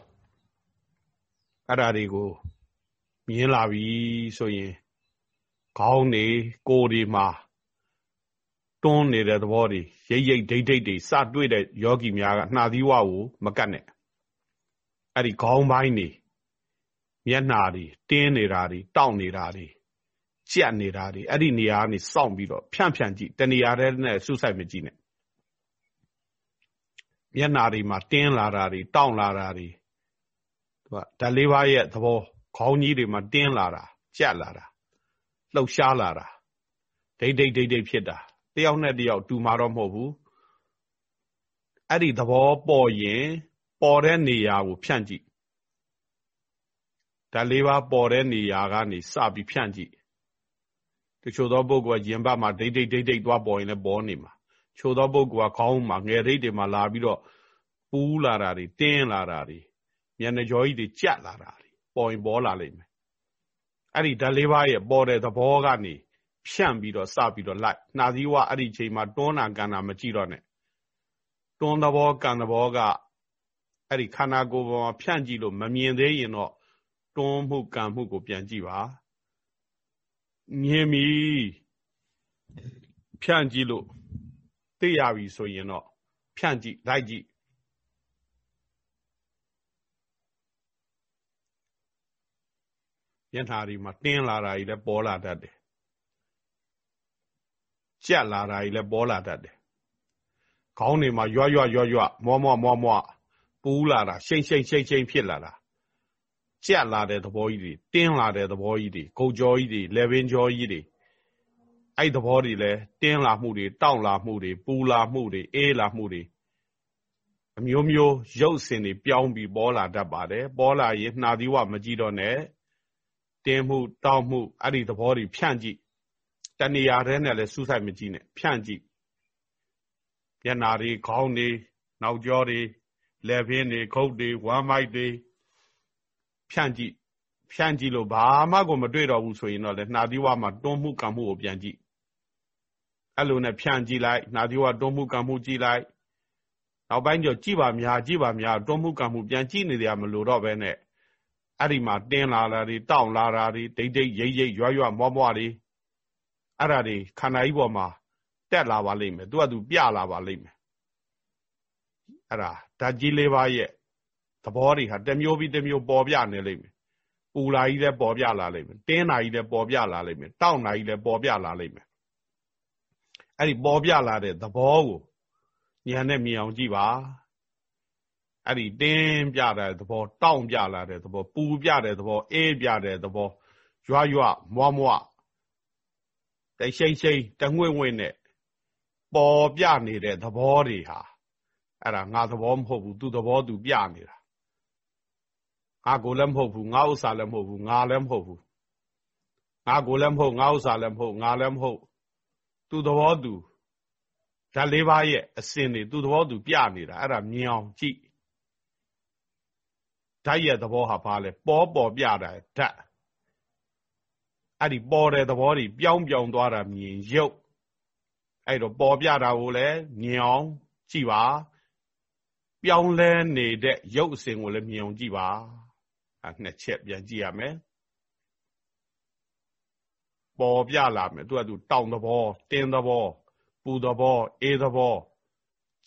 အဲ့ဒါတွေကိုမြင်လာပြီဆိုရင်ခေါင်းနေကိုယ်တွေမှာတွန်းနေတဲ့သဘောတွေရိတ်ရိတ်ဒိတ်ဒိတ်တွေစတွေ့တဲ့ယောဂီများကနှာသီးဝကိုမကတ်နဲ့အဲ့ဒီခေါင်းပိုင်းနေမျက်နှာတွေတင်းနေတာတွေတောင့်နေတာတွေကြက်နေတာတွေအဲ့ဒီနေရာကနေစောင့်ပြီးတော့ဖြန့်ဖြန့်ကြည့်တနေရာတည်းနဲ့ဆုဆိုင်မကြည့်နဲ့ မျက်နှာတွေမှာတင်းလာတာတွေတောင့်လာတာတွေသူကဓာတ်လေးပါးရဲ့သဘောခေါင်းကြီးတွေမှာတင်းလာတာကြက်လာတာလှုပ်ရှားလာတာဒိတ်ဒိတ်ဒိတ်ဒိတ်ဖြစ်တာတယောက်နဲ့တယောက်တူမှာတော့မဟုတ်ဘူးအဲ့ဒီသဘောပေါ်ရင်ပေါ်တဲ့နေရာကိုဖြန့်ကြည့်ဓာတ်လေးပါးပေါ်တဲ့နေရာကနေစပြီးဖြန့်ကြည့်တချို့သောပုဂ္ဂိုလ်ကရင်ဘတ်မှာဒိတ်ဒိတ်ဒိတ်ဒိတ်သွားပေါ်ရင်လည်းပေါ်နေမှာ ချို့သောပုဂ္ဂိုလ်ကခေါင်းမှာငယ်ရိတ်တွေမှာလာပြီးတော့ပူးလာတာတွေတင်းလာတာတွေမျက်နှာကြောကြီးတွေကြက်လာတာတွေပေါ်ရင်ပေါ်လာလိမ့်မယ်အဲ့ဒီဓာတ်လေးပါးရဲ့ပေါ်တဲ့သဘောကနေဖြန့်ပြီးတော့စပြီးတော့လိုက်နှာစည်းဝအဲ့ဒီချိန်မှာတွန်းနာကန်တာမကြည့်တော့နဲ့တွန်းသဘောကန်သဘောကအဲ့ဒီခန္ဓာကိုယ်ပေါ်မှာဖြန့်ကြည့်လို့မမြင်သေးရင်တော့တွန်းမှုကန်မှုကိုပြန်ကြည့်ပါမြင်ပြီဖြန့်ကြည့်လို့ သိရပြီဆိုရင်တော့ဖြန့်ကြည့်လိုက်ကြည့်မျက်နှာတွေမှာတင်းလာတာကြီးလည်းပေါ်လာတတ်တယ်ကြက်လာတာကြီးလည်းပေါ်လာတတ်တယ်ခေါင်းတွေမှာရွရွရွရွမောမောမောမောပူးလာတာရှိန်ရှိန်ရှိန်ရှိန်ဖြစ်လာတာကြက်လာတဲ့သဘောကြီးတွေတင်းလာတဲ့သဘောကြီးတွေကုတ်ကြောကြီးတွေလေပင်ကြောကြီးတွေ အဲ့သဘောတွေလဲတင်းလာမှုတွေတောင့်လာမှုတွေပူလာမှုတွေအေးလာမှုတွေအမျိုးမျိုးရုပ်စင်တွေပြောင်းပြီးပေါ်လာတတ်ပါတယ်ပေါ်လာရင်နှာသီးဝမကြည့်တော့နဲ့တင်းမှုတောင့်မှုအဲ့ဒီသဘောတွေဖြန့်ကြည့်တဏှာထဲနဲ့လည်းစူးစိုက်မကြည့်နဲ့ဖြန့်ကြည့်မျက်နာတွေခေါင်းတွေနောက်ကျောတွေလက်ဖင်းတွေခုတ်တွေဝမ်းမိုက်တွေဖြန့်ကြည့်ဖြန့်ကြည့်လို့ဘာမှကိုမတွေ့တော့ဘူးဆိုရင်တော့လေနှာသီးဝါမှာတွန်းမှုကံမှုကိုပြန်ကြည့် အဲ့လိုနဲ့ဖြန့်ကြည့်လိုက်နှာသီးဝါတွန်းမှုကံမှုကြည့်လိုက်နောက်ပိုင်းကျကြည့်ပါများကြည့်ပါများတွန်းမှုကံမှုပြန်ကြည့်နေကြမလို့တော့ပဲနဲ့အဲ့ဒီမှာတင်းလာတာတွေတောင့်လာတာတွေဒိတ်ဒိတ်ရိတ်ရိတ်ရွရွမောမောတွေအဲ့ဒါတွေခန္ဓာကြီးပေါ်မှာတက်လာပါလိမ့်မယ်သူကသူပြလာပါလိမ့်မယ်အဲ့ဒါဓာတ်ကြီးလေးပါးရဲ့သဘောတွေဟာတစ်မျိုးပြီးတစ်မျိုးပေါ်ပြနေလိမ့်မယ်ပူလာကြီးလည်းပေါ်ပြလာလိမ့်မယ်တင်းလာကြီးလည်းပေါ်ပြလာလိမ့်မယ်တောင့်လာကြီးလည်းပေါ်ပြလာလိမ့်မယ် အဲ့ဒီပေါ်ပြလာတဲ့သဘောကိုဉာဏ်နဲ့မြင်အောင်ကြည့်ပါအဲ့ဒီတင်းပြတဲ့သဘောတောင့်ပြလာတဲ့သဘောပူပြတဲ့သဘောအေးပြတဲ့သဘောရွရွမွားမွားတရှိန်ရှိန်တငွေ့ငွေ့နဲ့ပေါ်ပြနေတဲ့သဘောတွေဟာအဲ့ဒါငါသဘောမဟုတ်ဘူးသူသဘောသူပြနေတာငါကိုလည်းမဟုတ်ဘူးငါဥစ္စာလည်းမဟုတ်ဘူးငါလည်းမဟုတ်ဘူးငါကိုလည်းမဟုတ်ငါဥစ္စာလည်းမဟုတ်ငါလည်းမဟုတ် သူသဘောသူဓာတ်လေးပါးရဲ့အစင်တွေသူသဘောသူပြနေတာအဲ့ဒါမြင်အောင်ကြည့်ဓာတ်ရဲ့သဘောဟာဘာလဲပေါ်ပေါ်ပြတာဓာတ်အဲ့ဒီပေါ်တဲ့သဘောတွေပြောင်းပြောင်းသွားတာမြင်ရုပ်အဲ့တော့ပေါ်ပြတာကိုလည်းမြင်အောင်ကြည့်ပါပြောင်းလဲနေတဲ့ရုပ်အစဉ်ကိုလည်းမြင်အောင်ကြည့်ပါအဲနှစ်ချက်ပြန်ကြည့်ရမယ် ပေါ်ပြလာမယ်သူကသူတောင်သဘောတင်းသဘောပူသဘောအေးသဘော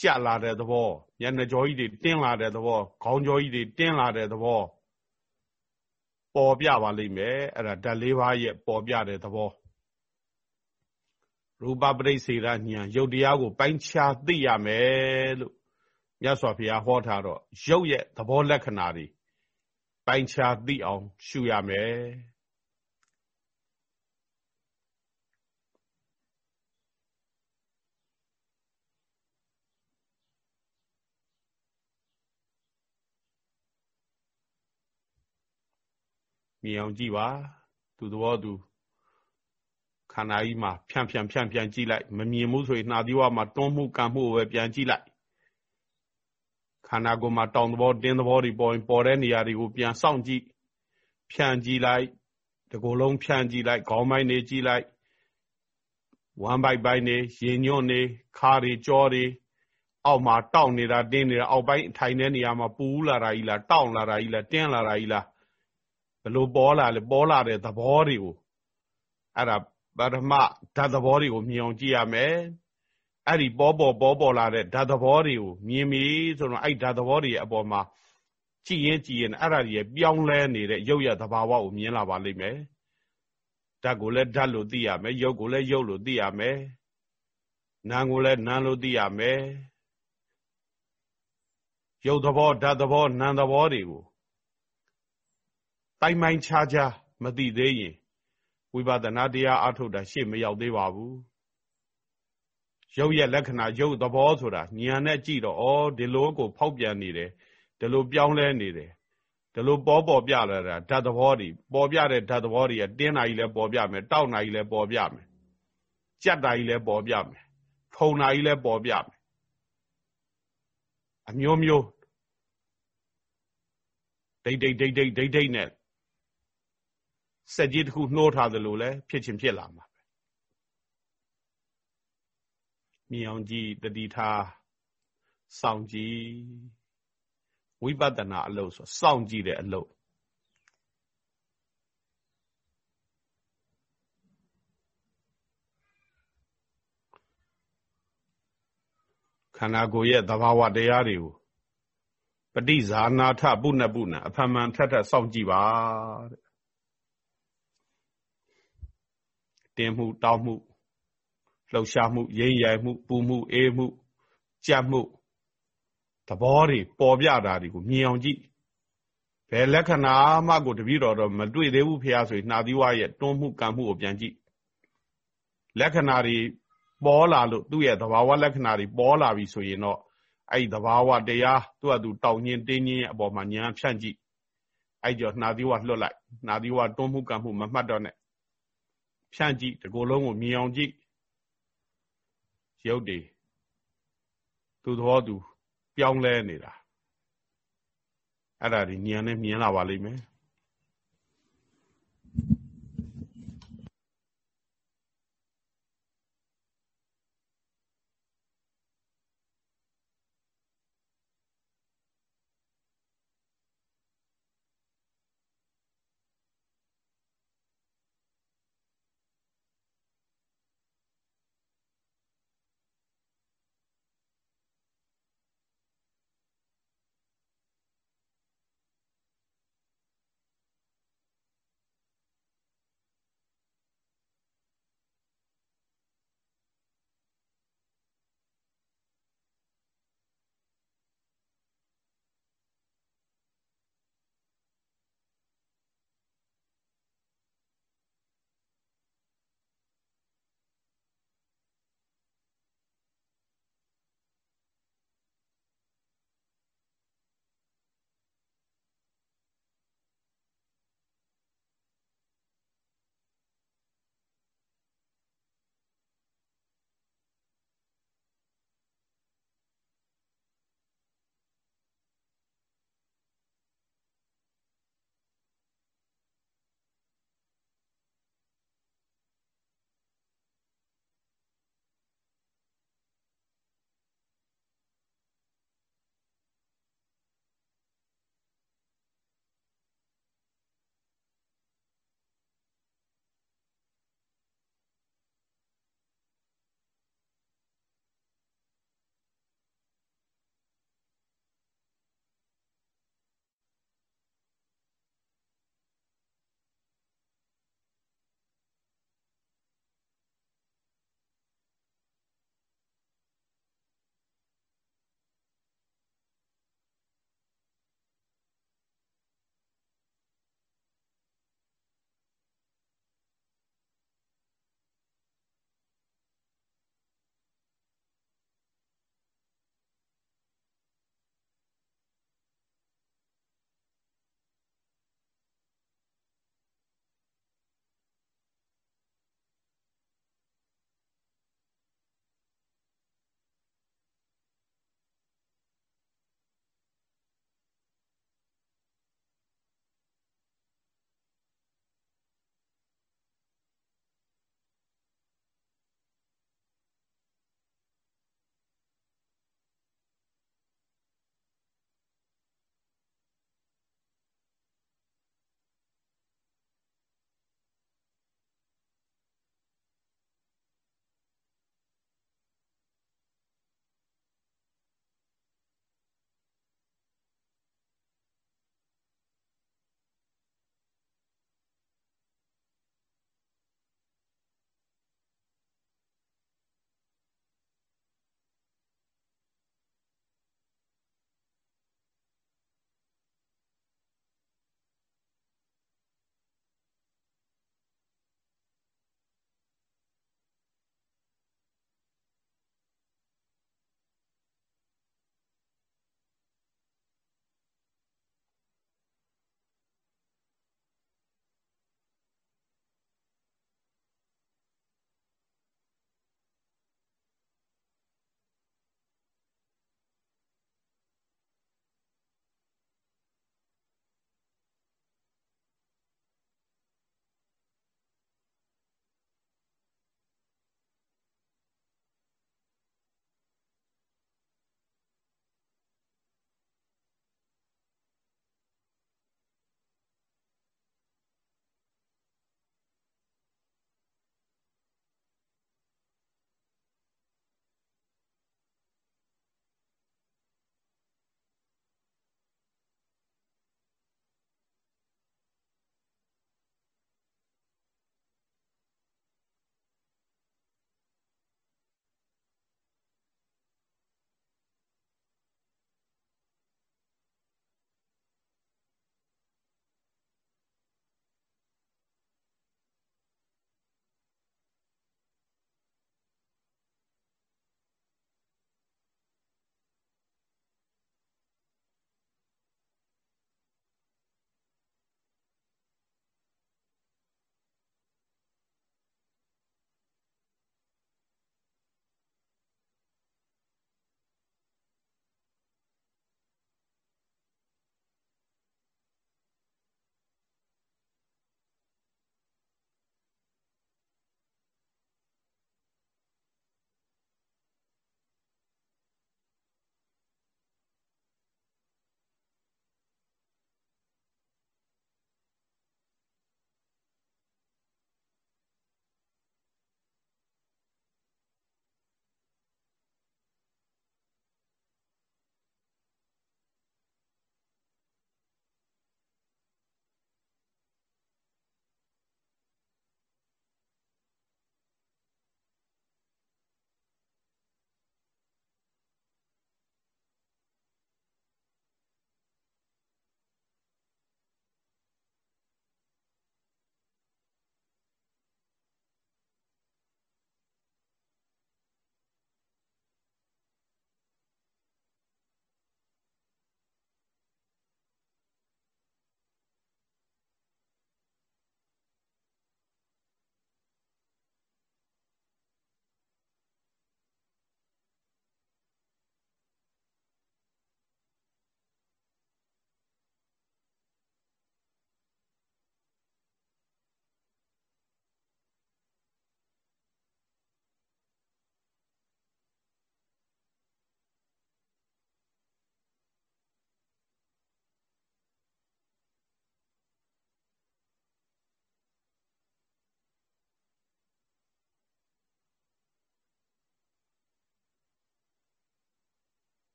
ကြလာတဲ့သဘောမျက်နှာကြောကြီးတွေတင်းလာတဲ့သဘောခေါင်းကြောကြီးတွေတင်းလာတဲ့သဘောပေါ်ပြပါလိမ့်မယ်အဲ့ဒါဓာတ်လေးပါးရဲ့ပေါ်ပြတဲ့သဘောရူပပရိစ္ဆေရဉာဏ်ရုပ်တရားကိုပိုင်းခြားသိရမယ်လို့မြတ်စွာဘုရားဟောထားတော့ရုပ်ရဲ့သဘောလက္ခဏာတွေပိုင်းခြားသိအောင်ရှုရမယ် မြင်အောင်ကြည့်ပါသူသဘောသူခန္ဓာကြီးမှာဖြန့်ဖြန့်ဖြန့်ဖြန့်ကြည့်လိုက်မမြင်ဘူးဆိုရင်နှာသီးဝါမှာတွန်းမှုကံမှုပဲပြန်ကြည့်လိုက်ခန္ဓာကိုယ်မှာတောင်သဘောတင်းသဘောတွေပေါ်ရင်ပေါ်တဲ့နေရာတွေကိုပြန်စောင့်ကြည့်ဖြန့်ကြည့်လိုက်ဒီကိုယ်လုံးဖြန့်ကြည့်လိုက်ခေါင်းပိုင်းတွေကြည့်လိုက်ဝမ်းပိုက်ပိုင်းတွေရင်ညွန့်တွေခါတွေကြောတွေအောက်မှာတောက်နေတာတင်းနေတာအောက်ပိုင်းထိုင်တဲ့နေရာမှာပူလာတာကြီးလားတောက်လာတာကြီးလားတင်းလာတာကြီးလားဘ လို့ပေါ်လာလဲပေါ်လာတဲ့သဘောတွေကိုအဲ့ဒါပထမဓာတ်သဘောတွေကိုမြင်အောင်ကြည့်ရမယ်အဲ့ဒီပေါ်ပေါ်ပေါ်ပေါ်လာတဲ့ဓာတ်သဘောတွေကိုမြင်ပြီဆိုတော့အဲ့ဓာတ်သဘောတွေအပေါ်မှာကြည့်ရင်ကြည့်ရင်အဲ့ဒါတွေပြောင်းလဲနေတဲ့ရုပ်ရသဘာဝကိုမြင်လာပါလိမ့်မယ်ဓာတ်ကိုလည်းဓာတ်လို့သိရမယ်ရုပ်ကိုလည်းရုပ်လို့သိရမယ်နာမ်ကိုလည်းနာမ်လို့သိရမယ်ရုပ်သဘောဓာတ်သဘောနာမ်သဘောတွေကို တိုင်မိုင်းခြားခြားမသိသေးရင်ဝိပဿနာတရားအထုတ်တာရှေ့မရောက်သေးပါဘူးရုပ်ရဲ့လက္ခဏာရုပ်သဘောဆိုတာဉာဏ်နဲ့ကြည့်တော့ဩဒီလိုကို ဖောက်ပြန်နေတယ်ဒီလိုပြောင်းလဲနေတယ်ဒီလိုပေါ်ပေါ်ပြလာတာဓာတ်သဘောတွေပေါ်ပြတဲ့ဓာတ်သဘောတွေကတင်းနာကြီးလည်းပေါ်ပြမယ်တောက်နာကြီးလည်းပေါ်ပြမယ်ကြက်တာကြီးလည်းပေါ်ပြမယ်ဖုံနာကြီးလည်းပေါ်ပြမယ်အမျိုးမျိုးဒိတ်ဒိတ်ဒိတ်ဒိတ်ဒိတ်ဒိတ်နဲ့ စက်ကြီးတစ်ခုနှိုးထားသလိုလဲဖြစ်ချင်းဖြစ်လာမှာပဲမြင်အောင်ကြည့်တတိထားစောင့်ကြည့်ဝိပဿနာအလုပ်ဆိုစောင့်ကြည့်တဲ့အလုပ်ခန္ဓာကိုယ်ရဲ့သဘာဝတရားတွေကိုပဋိဇာနာထပုဏ္ဏပုဏ္ဏအဖမှန်ထက်ထက်စောင့်ကြည့်ပါတဲ့ တင်းမှုတောက်မှုလှုပ်ရှားမှုရိမ့်ရိုင်မှုပူမှုအေးမှုကြက်မှုသဘောတွေပေါ်ပြတာတွေကိုမြင်အောင်ကြည့်ဘယ်လက္ခဏာမှကိုတပည့်တော်တော့မတွေ့သေးဘူးဖះဆိုရင်နှာသီးဝါရဲ့တွန်းမှုကံမှုကိုပြန်ကြည့်လက္ခဏာတွေပေါ်လာလို့သူ့ရဲ့သဘာဝလက္ခဏာတွေပေါ်လာပြီဆိုရင်တော့အဲ့ဒီသဘာဝတရားသူ့အတူတောင်းညင်းတင်းညင်းအပေါ်မှာညာဖြန့်ကြည့်အဲ့ကြောနှာသီးဝါလွတ်လိုက်နှာသီးဝါတွန်းမှုကံမှုမမှတ်တော့နဲ့ ဖြန့်ကြည့်ဒီကိုယ်လုံးကိုမြင်အောင်ကြည့်ရုပ်တွေသူသဘောသူ ပြောင်းလဲနေတာအဲ့ဒါဒီဉာဏ်နဲ့မြင်လာပါလိမ့်မယ်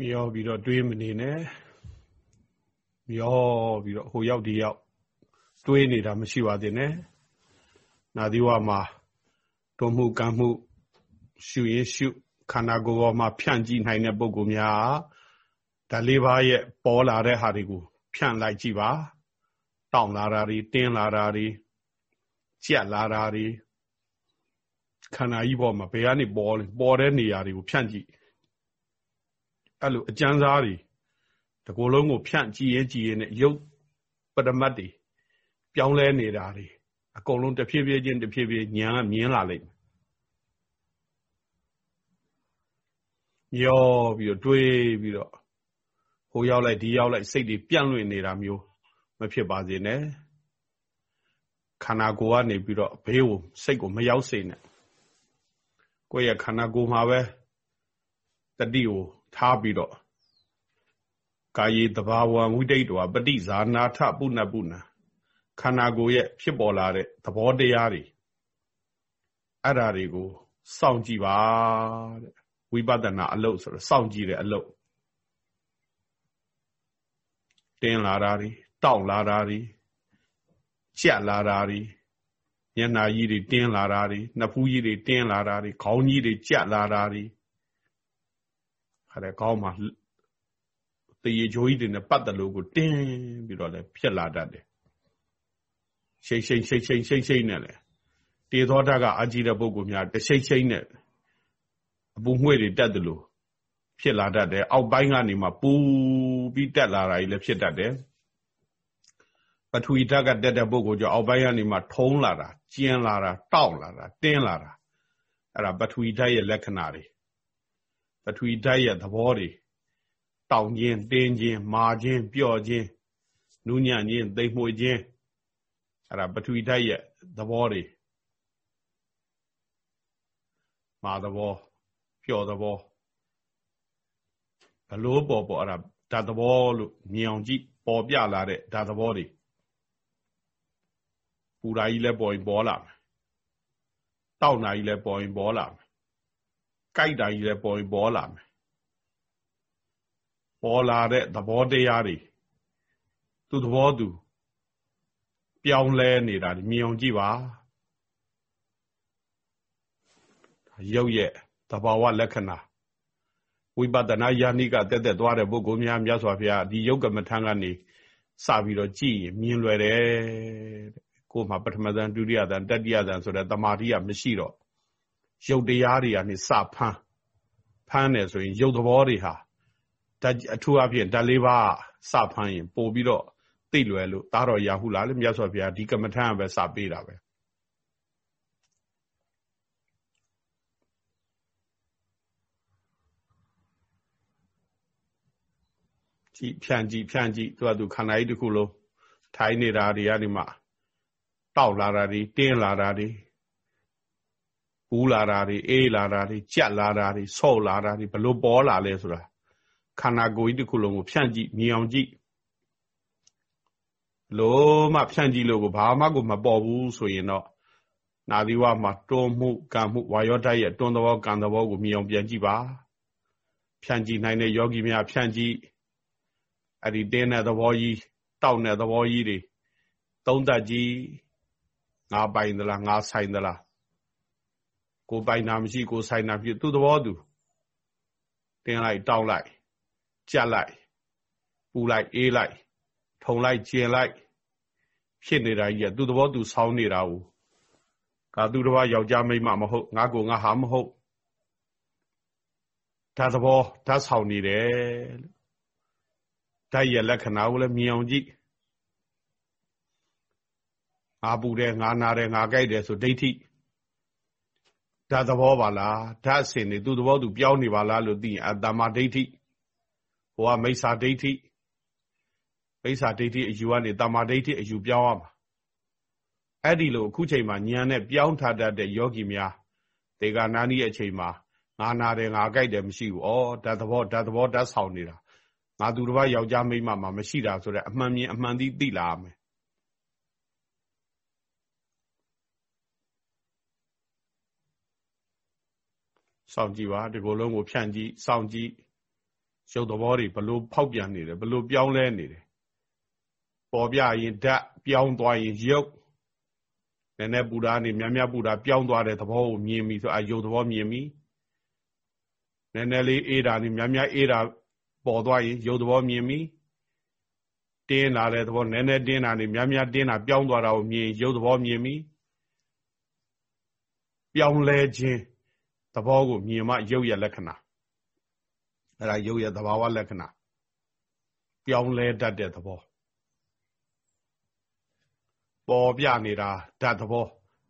မျောပြီးတော့တွေးမနေနဲ့မျောပြီးတော့ဟိုရောက်ဒီရောက်တွေးနေတာမရှိပါသေးနဲ့နာသီဝမှာတွမှုကံမှုရှုရင်ရှုခန္ဓာကိုယ်ပေါ်မှာဖြန့်ကြည့်နိုင်တဲ့ပုံကူများဓာလေးပါးရဲ့ပေါ်လာတဲ့ဟာတွေကို ဖြန့်လိုက်ကြည့်ပါတောင့်လာတာတွေတင်းလာတာတွေကြက်လာတာတွေခန္ဓာကြီးပေါ်မှာဘယ်ကနေပေါ်လဲပေါ်တဲ့နေရာတွေကိုဖြန့်ကြည့် အဲ့လိုအကျဉ်းစားတွေတကူလုံးကိုဖြန့်ကြည့်ရင်ကြည့်ရင်နဲ့ရုပ်ပရမတ်တွေပြောင်းလဲနေတာတွေအကုန်လုံးတဖြည်းဖြည်းချင်းတဖြည်းဖြည်းညာမြင်လာလိမ့်မယ်မျောပြီးတော့တွေးပြီးတော့ဟိုရောက်လိုက်ဒီရောက်လိုက်စိတ်တွေပြန့်လွင့်နေတာမျိုးမဖြစ်ပါစေနဲ့ခန္ဓာကိုယ်ကနေပြီးတော့ဘေးကိုစိတ်ကိုမရောက်စေနဲ့ကိုယ့်ရဲ့ခန္ဓာကိုယ်မှာပဲတတိကို ထားပြီးတော့ကာယေတဘာဝံဝိတိတ်တော်ပฏิဇာနာထပုဏ္ဏပုဏ္ဏခန္ဓာကိုယ်ရဲ့ဖြစ်ပေါ်လာတဲ့သဘောတရားတွေအဲ့ဓာတွေကိုစောင့်ကြည့်ပါတဲ့ဝိပဿနာအလုပ်ဆိုတော့စောင့်ကြည့်တဲ့အလုပ်တင်းလာတာတွေတောက်လာတာတွေကြက်လာတာတွေမျက်နှာကြီးတွေတင်းလာတာတွေနှဖူးကြီးတွေတင်းလာတာတွေခေါင်းကြီးတွေကြက်လာတာတွေခါ တဲ့ခေါင်းမှာတရေချိုးကြီးတွေနဲ့ပတ်သက်လို့ကိုတင်းပြီးတော့လည်းဖြစ်လာတတ်တယ်ရှိတ်ရှိတ်ရှိတ်ရှိတ်ရှိတ်ရှိတ်နဲ့လေတေသောဓာတ်ကအကြည့်တဲ့ပုဂ္ဂိုလ်များတရှိတ်ရှိတ်နဲ့အပူငွေ့တွေတက်တယ်လို့ဖြစ်လာတတ်တယ်အောက်ပိုင်းကနေမှပူပြီးတက်လာတာကြီးလည်းဖြစ်တတ်တယ်ပထဝီဓာတ်ကတက်တဲ့ပုဂ္ဂိုလ်ကြောင့်အောက်ပိုင်းကနေမှထုံးလာတာကျင်းလာတာတောက်လာတာတင်းလာတာအဲ့ဒါပထဝီဓာတ်ရဲ့လက္ခဏာတွေ ပထဝီဓာတ်ရဲ့သဘောတွေတောင်ခြင်းတင်းခြင်းမာခြင်းပျော့ခြင်းနူးညံ့ခြင်းသိမ်မွေ့ခြင်းအဲ့ဒါပထဝီဓာတ်ရဲ့သဘောတွေမာသဘောပျော့သဘောဘလို့ပေါ်ပေါ်အဲ့ဒါဓာတ်သဘောလို့မြင်အောင်ကြည့်ပေါ်ပြလာတဲ့ဓာတ်သဘောတွေပူဓာကြီးလည်းပေါ်ရင်ပေါ်လာမယ်တောက်နာကြီးလည်းပေါ်ရင်ပေါ်လာမယ် ကြိုက်တာကြီးလည်းပေါ်ရင်ပေါ်လာမယ်ပေါ်လာတဲ့သဘောတရားတွေသူ့သဘောသူပြောင်းလဲနေတာမြင်အောင်ကြည့်ပါရုပ်ရဲ့သဘာဝလက္ခဏာဝိပဿနာယာနိကတက်တက်သွားတဲ့ပုဂ္ဂိုလ်များမြတ်စွာဘုရားဒီယုတ်ကမထံကနေစပြီးတော့ကြည့်ရင်မြင်လွယ်တယ်ကိုယ်မှာပထမဇန်ဒုတိယဇန်တတိယဇန်ဆိုတဲ့တမာတိကမရှိတော့ ရုပ်တရားတွေကနေစဖမ်းဖမ်းတယ်ဆိုရင်ရုပ်သဘောတွေဟာအထူးအဖြင့်ဓာတ်လေးပါးစဖမ်းရင်ပို့ပြီးတော့သိလွယ်လို့သားတော်ရာဟုလားလေမြတ်စွာဘုရားဒီကမ္မထံပဲစပေးတာပဲကြည့်ဖြန့်ကြည့်ဖြန့်ကြည့်သူကသူခန္ဓာကြီးတစ်ခုလုံးထိုင်းနေတာတွေကနေမှတောက်လာတာတွေတင်းလာတာတွေ ပူးလာတာတွေအေးလာတာတွေကြက်လာတာတွေဆော့လာတာတွေဘလို့ပေါ်လာလဲဆိုတာခန္ဓာကိုယ်ကြီးတစ်ခုလုံးကိုဖြန့်ကြည့်မြင်အောင်ကြည့်လို့မှဖြန့်ကြည့်လို့ကိုဘာမှကိုမပေါ်ဘူးဆိုရင်တော့နာသီဝမှာတွန်းမှုကံမှုဝါယောဓာတ်ရဲ့တွန်းသဘောကံသဘောကိုမြင်အောင်ပြန်ကြည့်ပါဖြန့်ကြည့်နိုင်တဲ့ယောဂီများဖြန့်ကြည့်အဲ့ဒီတင်းတဲ့သဘောကြီးတောက်တဲ့သဘောကြီးတွေသုံးသက်ကြီးငါပိုင်သလားငါဆိုင်သလား ကိုပိုင်တာမရှိကိုဆိုင်တာဖြစ်သူ့သဘောသူတင်းလိုက်တောက်လိုက်ကြက်လိုက်ပူလိုက်အေးလိုက်ထုံလိုက်ကျင်လိုက်ဖြစ်နေတာကြီးကသူ့သဘောသူဆောင်းနေတာကိုကသူတစ်ပါးယောက်ျားမိန်းမမဟုတ်ငါကိုငါဟာမဟုတ်ဓာတ်သဘောဓာတ်ဆောင်နေတယ်လို့ဓာတ်ရဲ့လက္ခဏာကိုလည်းမြင်အောင်ကြည့်ငါပူတယ်ငါနာတယ်ငါကြိုက်တယ်ဆိုဒိဋ္ဌိ ဓာတ်သဘောပါလားဓာတ်အစင်နေသူ့သဘောသူပြောင်းနေပါလားလို့သိရင်အတ္တမဒိဋ္ဌိဟိုကမိစ္ဆာဒိဋ္ဌိမိစ္ဆာဒိဋ္ဌိအယူကနေတမာဒိဋ္ဌိအယူပြောင်းရမှာအဲ့ဒီလိုအခုချိန်မှာဉာဏ်နဲ့ပြောင်းထတတ်တဲ့ယောဂီများဒေဂာနာနီရဲ့အချိန်မှာငါနာတယ်ငါကြိုက်တယ်မရှိဘူးဩဓာတ်သဘောဓာတ်သဘောဓာတ်ဆောင်နေတာငါသူတစ်ပါးယောက်ျားမိန်းမမှာမရှိတာဆိုတဲ့အမှန်မြင်အမှန်သိသိလာရမယ် စောင့်ကြည့်ပါဒီကိုယ်လုံးကိုဖြန့်ကြည့်စောင့်ကြည့်ရုပ်သဘောတွေဘလို့ဖောက်ပြန်နေတယ်ဘလို့ပြောင်းလဲနေတယ်ပေါ်ပြရင်ဓာတ်ပြောင်းသွားရင်ရုပ်နည်းနည်းပူတာနေများများပူတာပြောင်းသွားတဲ့သဘောကိုမြင်ပြီဆိုအယုတ်သဘောမြင်ပြီနည်းနည်းလေးအေးတာနေများများအေးတာပေါ်သွားရင်ယုတ်သဘောမြင်ပြီတင်းလာတဲ့သဘောနည်းနည်းတင်းတာနေများများတင်းတာပြောင်းသွားတာကိုမြင်ယုတ်သဘောမြင်ပြီပြောင်းလဲခြင်းသ ဘောကိုမြင်မှယုတ်ရဲ့လက္ခဏာအဲ့ဒါယုတ်ရဲ့သဘာဝလက္ခဏာပြောင်းလဲတတ်တဲ့သဘောပေါ်ပြနေတာဓာတ်သဘော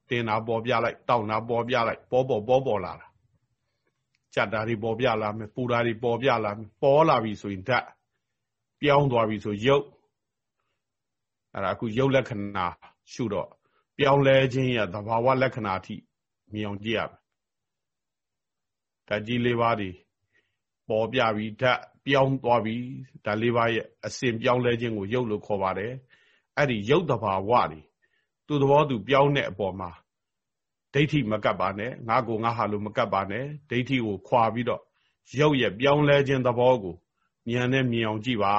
တင်တာပေါ်ပြလိုက်တောက်တာပေါ်ပြလိုက်ပေါ်ပေါ်ပေါ်ပေါ်လာတာကြက်တာတွေပေါ်ပြလာမယ်ပူတာတွေပေါ်ပြလာမယ်ပေါ်လာပြီဆိုရင်ဓာတ်ပြောင်းသွားပြီဆိုရုပ်အဲ့ဒါအခုရုပ်လက္ခဏာရှုတော့ပြောင်းလဲခြင်းရဲ့သဘာဝလက္ခဏာအထိမြင်အောင်ကြည့်ရမယ် ဓာတ်ကြီးလေးပါးတွေပေါ်ပြပြီဓာတ်ပြောင်းသွားပြီဓာတ်လေးပါးရဲ့အစဉ်ပြောင်းလဲခြင်းကိုရုပ်လို့ခေါ်ပါတယ်အဲ့ဒီရုပ်တဘာဝတွေသူ့သဘောသူပြောင်းတဲ့အပေါ်မှာဒိဋ္ဌိမကပ်ပါနဲ့ငါကိုငါဟာလို့မကပ်ပါနဲ့ဒိဋ္ဌိကိုခွာပြီးတော့ရုပ်ရဲ့ပြောင်းလဲခြင်းသဘောကိုဉာဏ်နဲ့မြင်အောင်ကြည့်ပါ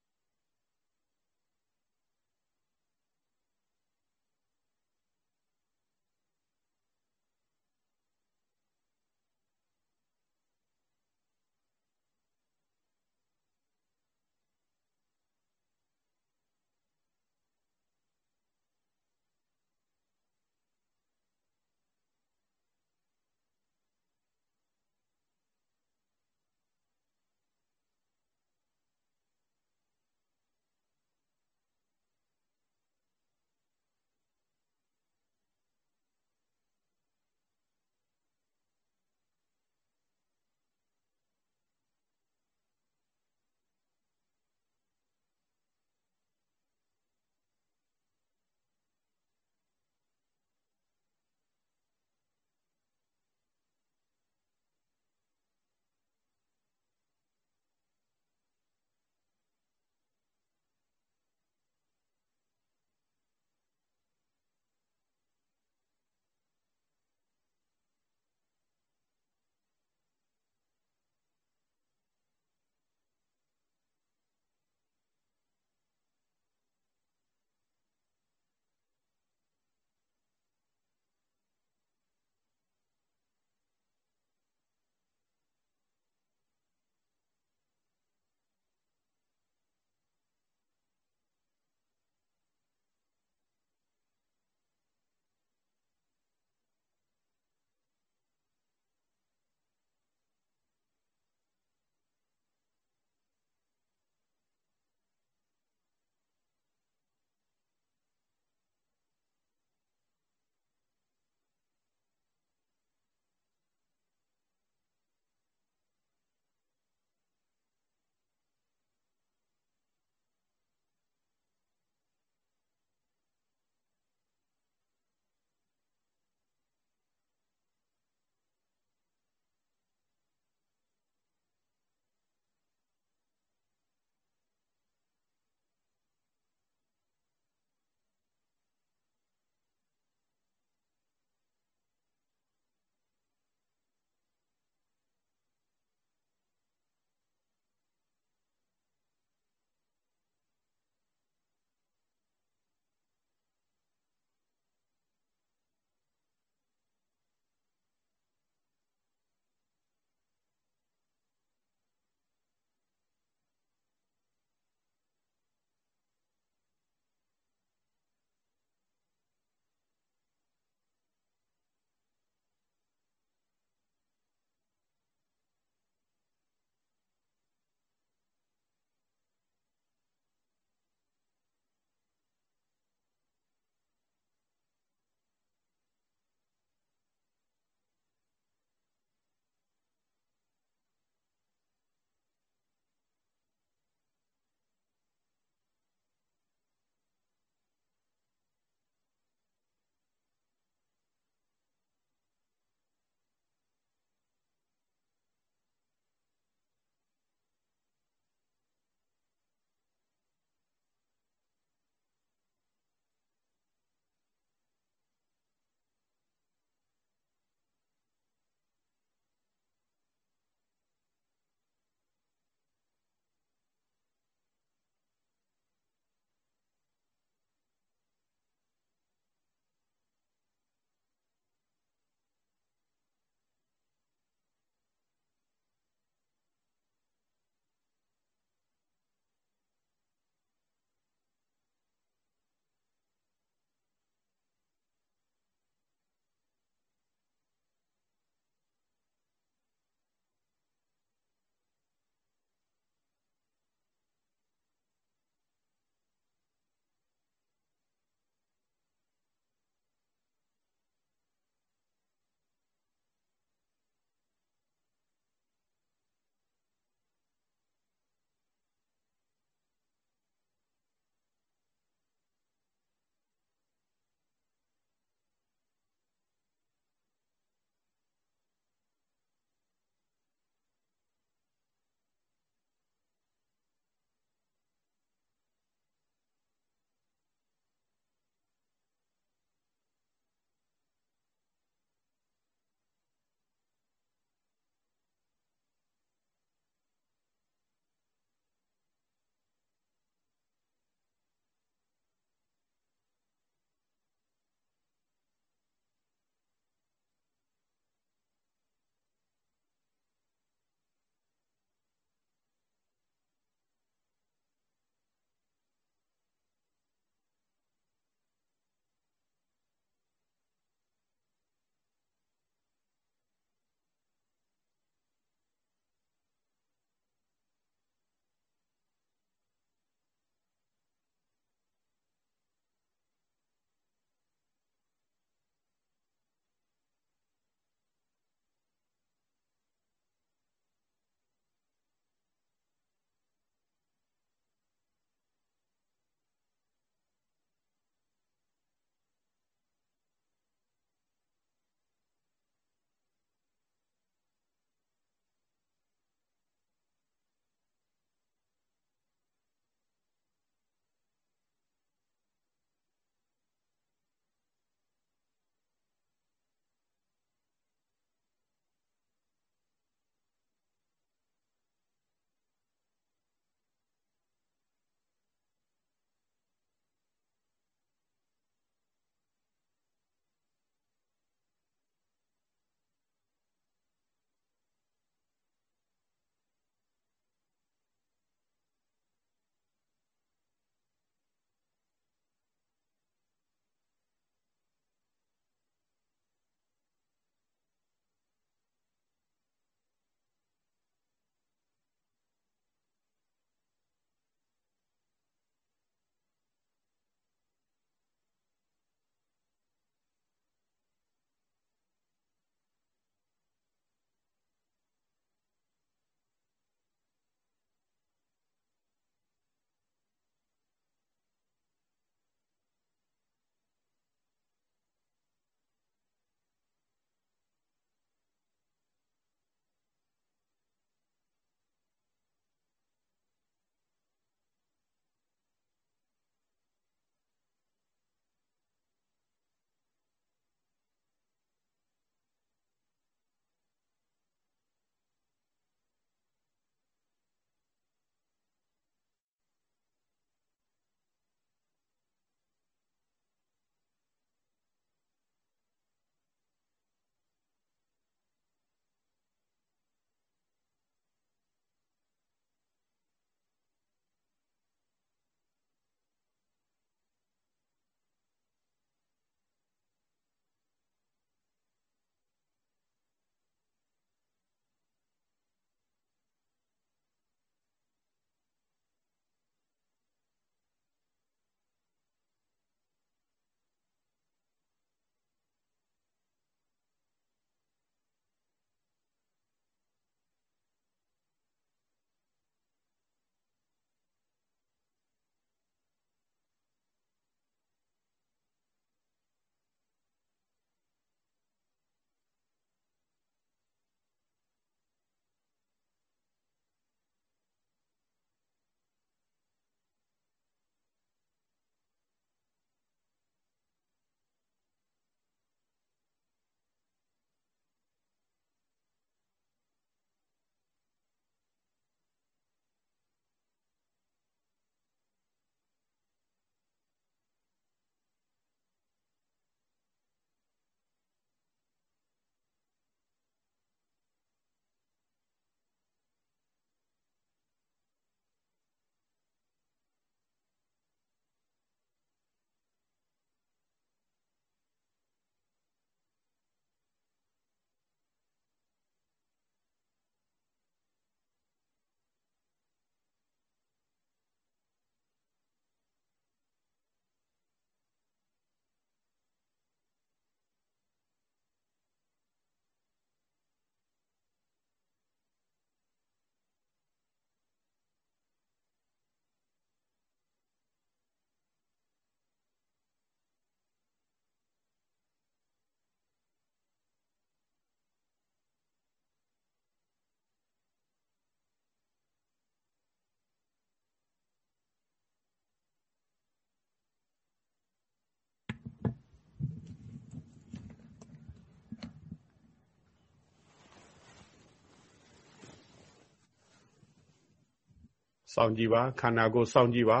စောင့်ကြည့်ပါခန္ဓာကိုယ်စောင့်ကြည့်ပါ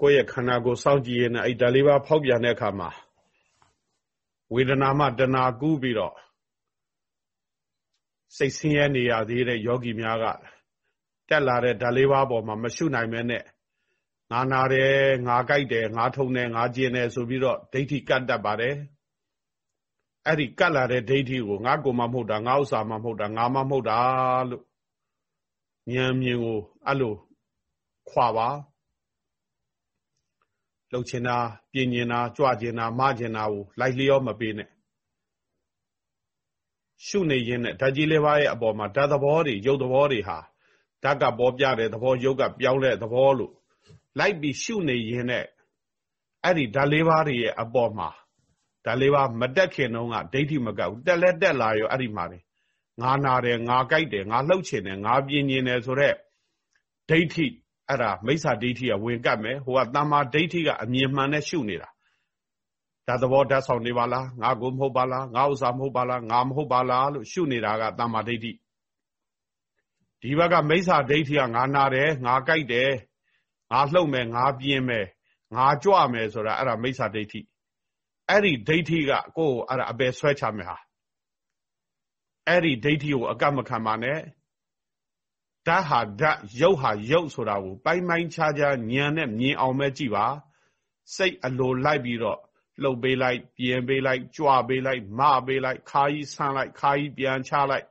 ကိုယ့်ရဲ့ခန္ဓာကိုယ်စောင့်ကြည့်ရင်အဲ့ဓာလေးပါဖောက်ပြန်တဲ့အခါမှာဝေဒနာမှတဏှာကူးပြီးတော့စိတ်ဆင်းရဲနေရသေးတဲ့ယောဂီများကတက်လာတဲ့ဓာလေးပါပေါ်မှာမရှုနိုင်မဲနဲ့ငါနာတယ်ငါကြိုက်တယ်ငါထုံတယ်ငါကျင်တယ်ဆိုပြီးတော့ဒိဋ္ဌိကတ်တတ်ပါတယ်အဲ့ဒီကတ်လာတဲ့ဒိဋ္ဌိကိုငါကိုမှမဟုတ်တာငါဥစ္စာမှမဟုတ်တာငါမှမဟုတ်တာလို့ ဉာဏ်မြင်ကိုအဲ့လိုခွာပါလှုပ်ချင်တာပြင်းကျင်တာကြွကျင်တာမကျင်တာကိုလိုက်လျောမပေးနဲ့ရှုနေရင်နဲ့ဓာကြီးလေးပါးရဲ့အပေါ်မှာဓာတ်သဘောတွေရုပ်သဘောတွေဟာဓာတ်ကပေါ်ပြတဲ့သဘောရုပ်ကပြောင်းတဲ့သဘောလို့လိုက်ပြီးရှုနေရင်နဲ့အဲ့ဒီဓာတ်လေးပါးတွေရဲ့အပေါ်မှာဓာတ်လေးပါးမတက်ခင်တုန်းကဒိဋ္ဌိမကဘူးတက်လဲတက်လာရောအဲ့ဒီမှာနေ ငါနာတယ်ငါကြိုက်တယ်ငါလှုပ်ချင်တယ်ငါပြင်းကျင်တယ်ဆိုတော့ဒိဋ္ဌိအဲ့ဒါမိစ္ဆာဒိဋ္ဌိကဝင်ကပ်မယ်ဟိုကတမ္မာဒိဋ္ဌိကအမြင်မှန်နဲ့ရှုနေတာဒါသဘောဓာတ်ဆောင်နေပါလားငါကိုမဟုတ်ပါလားငါဥစ္စာမဟုတ်ပါလားငါမဟုတ်ပါလားလို့ရှုနေတာကတမ္မာဒိဋ္ဌိဒီဘက်ကမိစ္ဆာဒိဋ္ဌိကငါနာတယ်ငါကြိုက်တယ်ငါလှုပ်မယ်ငါပြင်းမယ်ငါကြွမယ်ဆိုတာအဲ့ဒါမိစ္ဆာဒိဋ္ဌိအဲ့ဒီဒိဋ္ဌိကကိုယ်အဲ့ဒါအပယ်ဆွဲချမယ်ဟာ အဲ့ဒီဒိဋ္ဌိကိုအကမခံပါနဲ့ဓာတ်ဟာဓာတ်ရုပ်ဟာရုပ်ဆိုတာကိုပိုင်းပိုင်းခြားခြားဉာဏ်နဲ့မြင်အောင်ပဲကြည့်ပါစိတ်အလိုလိုက်ပြီးတော့လှုပ်ပေးလိုက်ပြင်ပေးလိုက်ကြွပေးလိုက်မပေးလိုက်ခါကြီးဆန်းလိုက်ခါကြီးပြန်ချလိုက်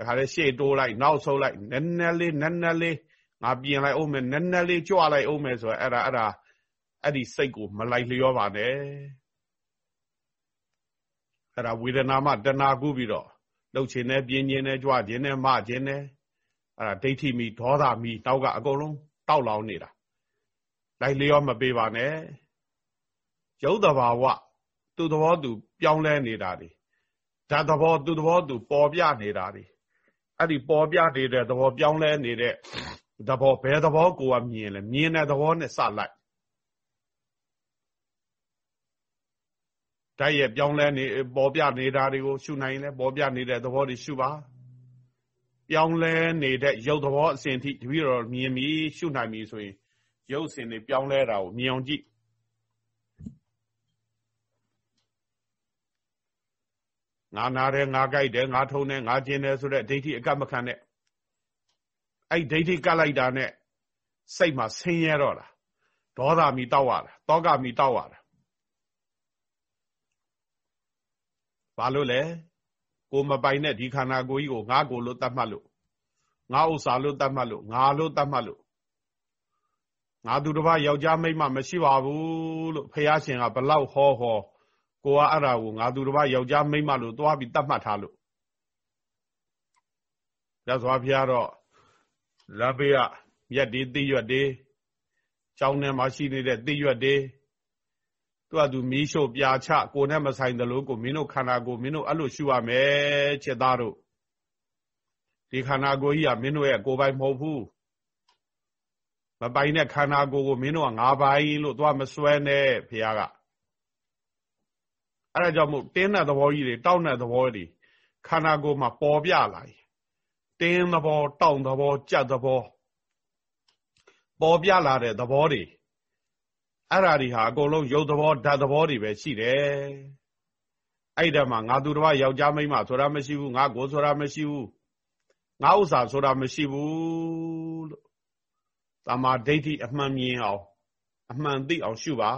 အခါလေးရှေ့တိုးလိုက်နောက်ဆုပ်လိုက်နည်းနည်းလေးနည်းနည်းလေးငါပြင်လိုက်အောင်မယ်နည်းနည်းလေးကြွလိုက်အောင်မယ်ဆိုတော့အဲ့ဒါအဲ့ဒါအဲ့ဒီစိတ်ကိုမလိုက်လျောပါနဲ့အဲ့ဒါဝေဒနာမှတဏှာကူးပြီးတော့ လှုပ်ခြင်းနဲ့ပြင်းခြင်းနဲ့ကြွခြင်းနဲ့မခြင်းနဲ့အဲ့ဒါဒိဋ္ဌိမိဒေါသမီတောက်ကအကုန်လုံးတောက်လောင်နေတာလိုက်လျောမပေးပါနဲ့ရုပ်တဘာဝသူ့သဘောသူ ပြောင်းလဲနေတာတွေဓာတ်သဘောသူ့သဘောသူ ပေါ်ပြနေတာတွေအဲ့ဒီပေါ်ပြနေတဲ့သဘောပြောင်းလဲနေတဲ့သဘောဘယ်သဘောကိုကမြင်လဲမြင်တဲ့သဘောနဲ့စလိုက် တိုက်ရဲ့ပြောင်းလဲနေပေါ်ပြနေတာတွေကိုရှုနိုင်လဲပေါ်ပြနေတဲ့သဘောတွေရှုပါပြောင်းလဲနေတဲ့ရုပ်သဘောအစဉ်ထိတပည့်တော်မြင်ပြီးရှုနိုင်ပြီဆိုရင်ရုပ်စဉ်တွေပြောင်းလဲတာကိုမြင်အောင်ကြည့်ငါနာတယ်ငါကြိုက်တယ်ငါထုံတယ်ငါကျင်တယ်ဆိုတဲ့ဒိဋ္ဌိအကမခံနဲ့အဲ့ဒိဋ္ဌိကတ်လိုက်တာနဲ့စိတ်မှာဆင်းရဲတော့တာဒေါသမီတောက်ရတာတောကမီတောက်ရတာ ဘာလို့လဲကိုမပိုင်တဲ့ဒီခန္ဓာကိုယ်ကြီးကိုငါကိုလို့တတ်မှတ်လို့ငါဥစ္စာလို့တတ်မှတ်လို့ငါလို့တတ်မှတ်လို့ငါသူတစ်ပါးယောက်ျားမိန်းမမရှိပါဘူးလို့ဖះရှင်ကဘလောက်ဟောဟောကိုကအဲ့ဒါကိုငါသူတစ်ပါးယောက်ျားမိန်းမလို့သွားပြီးတတ်မှတ်ထားလို့ရသော်ဘုရားတော့လမ်းဘေးကရက်တွေသိရွက်တွေကျောင်းထဲမှာရှိနေတဲ့သိရွက်တွေ သူကသူမီးရှို့ပြာချကိုနဲ့မဆိုင်တယ်လို့ကိုမင်းတို့ခန္ဓာကိုမင်းတို့အဲ့လိုရှုရမယ်ချက်သားတို့ဒီခန္ဓာကိုယ်ကြီးကမင်းတို့ရဲ့ကိုယ်ပိုင်မဟုတ်ဘူးမပိုင်တဲ့ခန္ဓာကိုယ်ကိုမင်းတို့ကငါပိုင်လို့သွားမစွဲနဲ့ဖះကအဲ့ဒါကြောင့်မို့တင်းတဲ့သဘောကြီးတွေတောက်တဲ့သဘောတွေခန္ဓာကိုယ်မှာပေါ်ပြလာရင်တင်းသဘောတောင့်သဘောကြက်သဘောပေါ်ပြလာတဲ့သဘောတွေ အဲ့ဓာတွေဟာအကုန်လုံးရုပ်သဘောဓာတ်သဘောတွေပဲရှိတယ်အဲ့ဒါမှငါသူတစ်ပါးယောက်ျားမိန်းမဆိုတာမရှိဘူးငါကိုဆိုတာမရှိဘူးငါဥစ္စာဆိုတာမရှိဘူးလို့သမာဓိဋ္ဌိအမှန်မြင်အောင်အမှန်သိအောင်ရှုပါ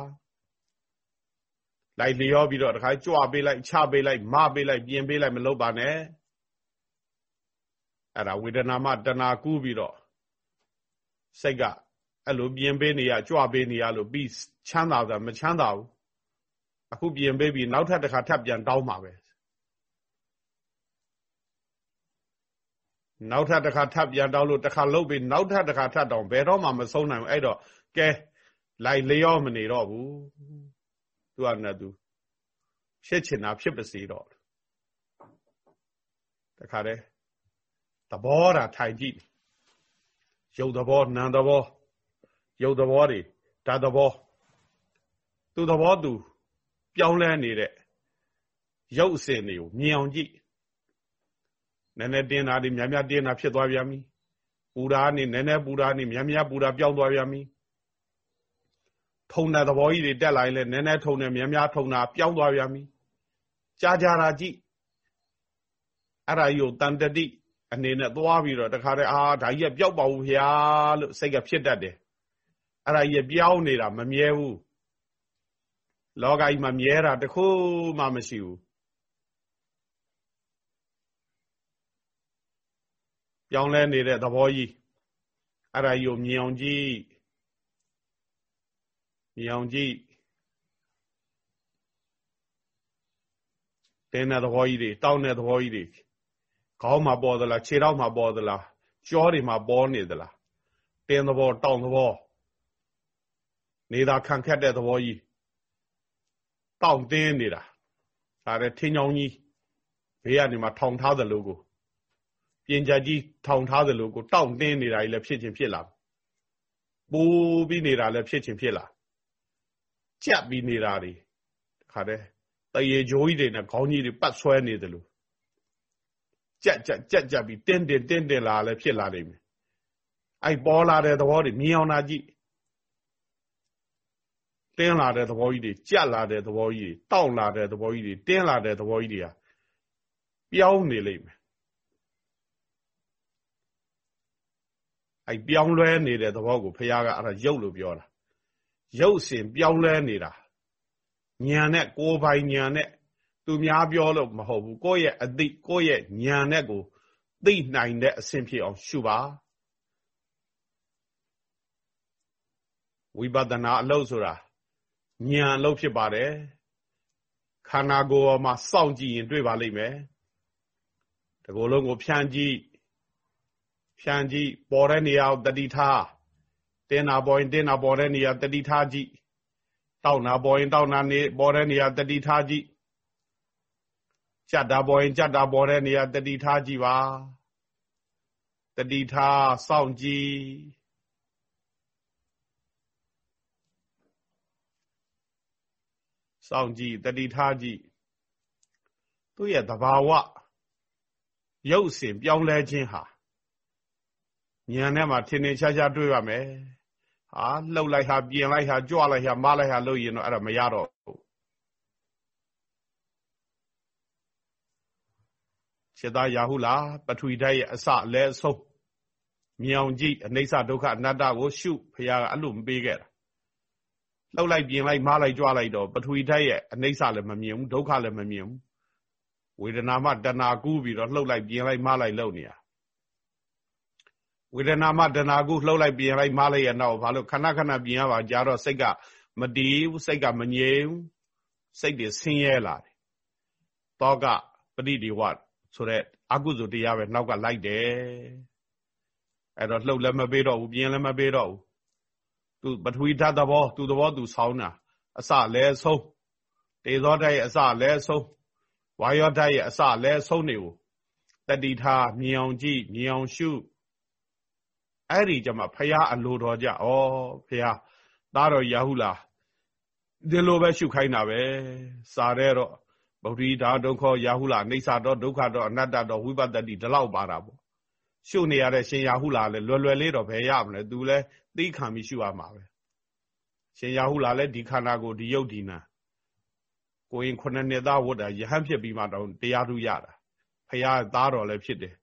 လိုက်လျောပြီးတော့တခါကြွပေးလိုက်ချပေးလိုက်မပေးလိုက်ပြင်ပေးလိုက်မလုပ်ပါနဲ့အဲ့ဒါဝေဒနာမှတဏှာကူးပြီးတော့စိတ်က အဲ့လိုပြင်ပေးနေရကြွပေးနေရလို့ပြီးချမ်းသာတာမချမ်းသာဘူးအခုပြင်ပေးပြီးနောက်ထပ်တစ်ခါထပ်ပြန်တောင်းမှာပဲနောက်ထပ်တစ်ခါထပ်ပြန်တောင်းလို့တစ်ခါလှုပ်ပြီးနောက်ထပ်တစ်ခါထပ်တောင်းဘယ်တော့မှမဆုံးနိုင်ဘူးအဲ့တော့ကဲလိုက်လျောမနေတော့ဘူးသူကနဲ့သူဖြစ်ချင်တာဖြစ်ပါစေတော့တခါတည်းသဘောတာထိုင်ကြည့်ရုပ်သဘောနာမ်သဘော ရုပ်သဘောတွေဓာတ်သဘောသူသဘောသူ ပြောင်းလဲနေတဲ့ရုပ်အစဉ်တွေကိုမြင်အောင်ကြည့်နည်းနည်းတင်းတာတွေများများတင်းတာဖြစ်သွားပြန်ပြီပူတာနေနည်းနည်းပူတာနေများများပူတာပျောက်သွားပြန်ပြီထုံတဲ့သဘောကြီးတွေတက်လာရင်လည်းနည်းနည်းထုံတယ်များများထုံတာပျောက်သွားပြန်ပြီကြာကြာတာကြည့်အဲ့ဒါယူတန်တတိအနေနဲ့သွားပြီးတော့တခါတည်းအာဒါကြီးကပျောက်ပါဘူးဗျာလို့စိတ်ကဖြစ်တတ်တယ် အဲ့ဒါကြီးပြောင်းနေတာမမြဲဘူးလောကကြီးမှာမြဲတာတခုမှမရှိဘူးပြောင်းလဲနေတဲ့သဘောကြီးအဲ့ဒါကြီးကိုမြင်အောင်ကြည့်မြင်အောင်ကြည့်တင်းတဲ့သဘောကြီးတွေတောင်းတဲ့သဘောကြီးတွေခေါင်းမှာပေါ်သလားခြေထောက်မှာပေါ်သလားကြောတွေမှာပေါ်နေသလားတင်းသဘောတောင်းသဘော နေတာခံခက်တဲ့သဘောကြီးတောင့်တင်းနေတာဒါတဲ့ထင်းချောင်းကြီးဘေးကနေမှထောင်ထားသလိုကိုပြင်ကြကြီးထောင်ထားသလိုကိုတောင့်တင်းနေတာကြီးလည်းဖြစ်ချင်းဖြစ်လာပူပြီးနေတာလည်းဖြစ်ချင်းဖြစ်လာကြက်ပြီးနေတာတွေခါတဲ့တရေကြိုးကြီးတွေနဲ့ခေါင်းကြီးတွေပတ်ဆွဲနေတယ်လို့ကြက်ကြက်ကြက်ကြက်ပြီးတင်းတင်းတင်းတင်းလာလည်းဖြစ်လာနိုင်မယ်အဲ့ပေါ်လာတဲ့သဘောတွေမြင်အောင်လာကြည့် တင်းလာတဲ့သဘောကြီးတွေကြက်လာတဲ့သဘောကြီးတွေတောင့်လာတဲ့သဘောကြီးတွေတင်းလာတဲ့သဘောကြီးတွေကပြောင်းနေလိမ့်မယ်အဲ့ပြောင်းလဲနေတဲ့သဘောကိုဖခင်ကအဲ့ဒါရုပ်လို့ပြောတာရုပ်စဉ်ပြောင်းလဲနေတာညံနဲ့ကိုယ်ပိုင်ညံနဲ့သူများပြောလို့မဟုတ်ဘူးကိုယ့်ရဲ့အသိကိုယ့်ရဲ့ညံနဲ့ကိုသိနိုင်တဲ့အဆင့်ဖြစ်အောင်ရှုပါဝိပဿနာအလုပ်ဆိုတာ ဉာဏ်အလုပ်ဖြစ်ပါတယ်ခန္ဓာကိုယ်မှာစောင့်ကြည့်ရင်တွေ့ပါလိမ့်မယ်တကိုယ်လုံးကိုဖြန့်ကြည့်ဖြန့်ကြည့်ပေါ်တဲ့နေရာကိုတတိထားတင်းနာပေါ်ရင်တင်းနာပေါ်တဲ့နေရာတတိထားကြည့်တောက်နာပေါ်ရင်တောက်နာနေပေါ်တဲ့နေရာတတိထားကြည့်ကြက်တာပေါ်ရင်ကြက်တာပေါ်တဲ့နေရာတတိထားကြည့်ပါတတိထားစောင့်ကြည့် စောင့်ကြည့်တတိထားကြည့်သူ့ရဲ့သဘာဝရုပ်စဉ်ပြောင်းလဲခြင်းဟာဉာဏ်ထဲမှာထင်ထင်ရှားရှားတွေ့ရမယ်ဟာလှုပ်လိုက်ဟာပြင်လိုက်ဟာကြွလိုက်ဟာမလိုက်ဟာလို့ရင်တော့အဲ့ဒါမရတော့ဘူးစေတရာဟုလားပထဝီဓာတ်ရဲ့အစလဲအဆုံးမြောင်ကြည့်အနိစ္စဒုက္ခအနတ္တကိုရှုဖရာကအဲ့လိုမပေးခဲ့တာ လှုပ်လိုက်ပြင်လိုက်မလိုက်ကြွလိုက်တော့ပထဝီဓာတ်ရဲ့အနိစ္စလည်းမမြင်ဘူးဒုက္ခလည်းမမြင်ဘူးဝေဒနာမှတဏှာကူးပြီးတော့လှုပ်လိုက်ပြင်လိုက်မလိုက်လုပ်နေတာဝေဒနာမှတဏှာကူးလှုပ်လိုက်ပြင်လိုက်မလိုက်ရတော့ဘာလို့ခဏခဏပြင်ရပါကြတော့စိတ်ကမတည်ဘူးစိတ်ကမငြိမ်ဘူးစိတ်တွေဆင်းရဲလာတယ်တောကပဋိဒီဝဆိုတဲ့အကုသိုလ်တရားပဲနောက်ကလိုက်တယ်အဲ့တော့လှုပ်လည်းမပေးတော့ဘူးပြင်လည်းမပေးတော့ဘူး သူပထဝီဓာတ်သဘောသူသဘောသူဆောင်းတာအစလဲဆုံးတေဇောဓာတ်ရဲ့အစလဲဆုံးဝါယောဓာတ်ရဲ့အစလဲဆုံးနေကိုတတိထားမြင်အောင်ကြည့်မြင်အောင်ရှုအဲ့ဒီကြမှာဖရာအလိုတော်ကြဩဖရာသားတော်ရာဟုလားဒီလိုပဲရှုခိုင်းတာပဲစာတဲ့တော့ဗုဒ္ဓီဓာဒုက္ခရာဟုလားအိဋ္ဌာတော့ဒုက္ခတော့အနတ္တတော့ဝိပဿတိဒီလောက်ပါတာပေါ့ ရှုနေရတဲ့ရှင်ရာဟုလားလဲလွယ်လွယ်လေးတော့ဘယ်ရမလဲသူလဲသိခံပြီးရှုရမှာပဲရှင်ရာဟုလားလဲဒီခန္ဓာကိုဒီယုတ်ဒီနာကိုရင်ခုနှစ်နှစ်သားဝတ်တာယဟန်ဖြစ်ပြီးမှတော့တရားထုရတာဖရာသားတော်လည်းဖြစ်တယ်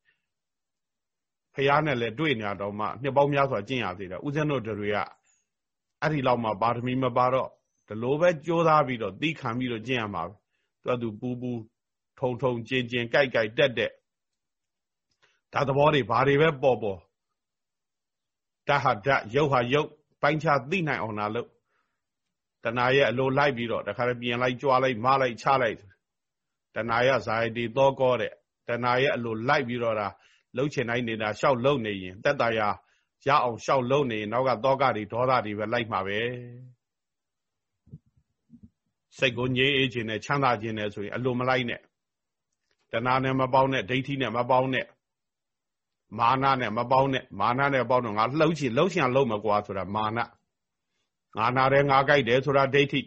ဖះနဲ့လည်းတွေ့နေတော့မှနှစ်ပေါင်းများစွာကျင့်ရသေးတယ်ဦးဇင်းတို့တွေကအဲ့ဒီလောက်မှပါရမီမပါတော့ဒီလိုပဲကြိုးစားပြီးတော့သိခံပြီးတော့ကျင့်ရမှာသူကသူပူပူထုံထုံကျင်ကျင်ကြိုက်ကြိုက်တက်တက် ဒါသဘောတွေဘာတွေပဲပေါ်ပေါ်တဟဓာတ်ရုပ်ဟာရုပ်ပိုင်းခြားသိနိုင်အောင်လာလို့တဏှာရဲ့အလိုလိုက်ပြီးတော့တခါတည်းပြင်လိုက်ကြွားလိုက်မလိုက်ချလိုက်တဏှာရဲ့ဇာယတိသောကောတဲ့တဏှာရဲ့အလိုလိုက်ပြီးတော့ဒါလှုပ်ချင်တိုင်းနေတာရှောက်လုံနေရင်တက်တာရရအောင်ရှောက်လုံနေရင်နောက်ကတောကတွေဒေါသတွေပဲလိုက်မှာပဲစိတ်ကိုငြိမ်းအေးခြင်းနဲ့ချမ်းသာခြင်းနဲ့ဆိုရင်အလိုမလိုက်နဲ့တဏှာနဲ့မပေါင်းနဲ့ဒိဋ္ဌိနဲ့မပေါင်းနဲ့ မာနနဲ့မပေါင်းနဲ့မာနနဲ့ပေါင်းတော့ငါလှုပ်ချင်လှုပ်ချင်လှုပ်မကွာဆိုတာမာနငါနာတယ်ငါကြိုက်တယ်ဆိုတာဒိဋ္ဌိ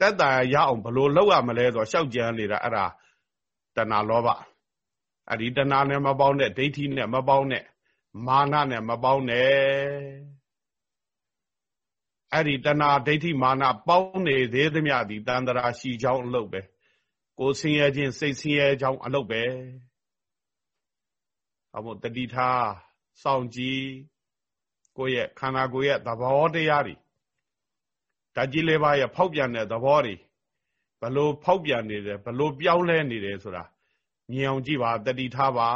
တက်တာရအောင်ဘလို့လှုပ်ရမလဲဆိုတော့ရှောက်ကြံနေတာအဲ့ဒါတဏှာလောဘအဲ့ဒီတဏှာနဲ့မပေါင်းတဲ့ဒိဋ္ဌိနဲ့မပေါင်းတဲ့မာနနဲ့မပေါင်းနဲ့အဲ့ဒီတဏှာဒိဋ္ဌိမာနပေါင်းနေသေးသမျှဒီတန်တရာရှိချောင်းအလုပ်ပဲကိုဆင်းရဲခြင်းစိတ်ဆင်းရဲချောင်းအလုပ်ပဲ အမို့တတိထားစောင့်ကြည့်ကိုယ့်ရဲ့ခန္ဓာကိုယ်ရဲ့သဘောတရားတွေဓာတ်ကြီးလေးပါးရဲ့ဖောက်ပြန်တဲ့သဘောတွေဘလို့ဖောက်ပြန်နေတယ်ဘလို့ပြောင်းလဲနေတယ်ဆိုတာမြင်အောင်ကြည့်ပါတတိထားပါ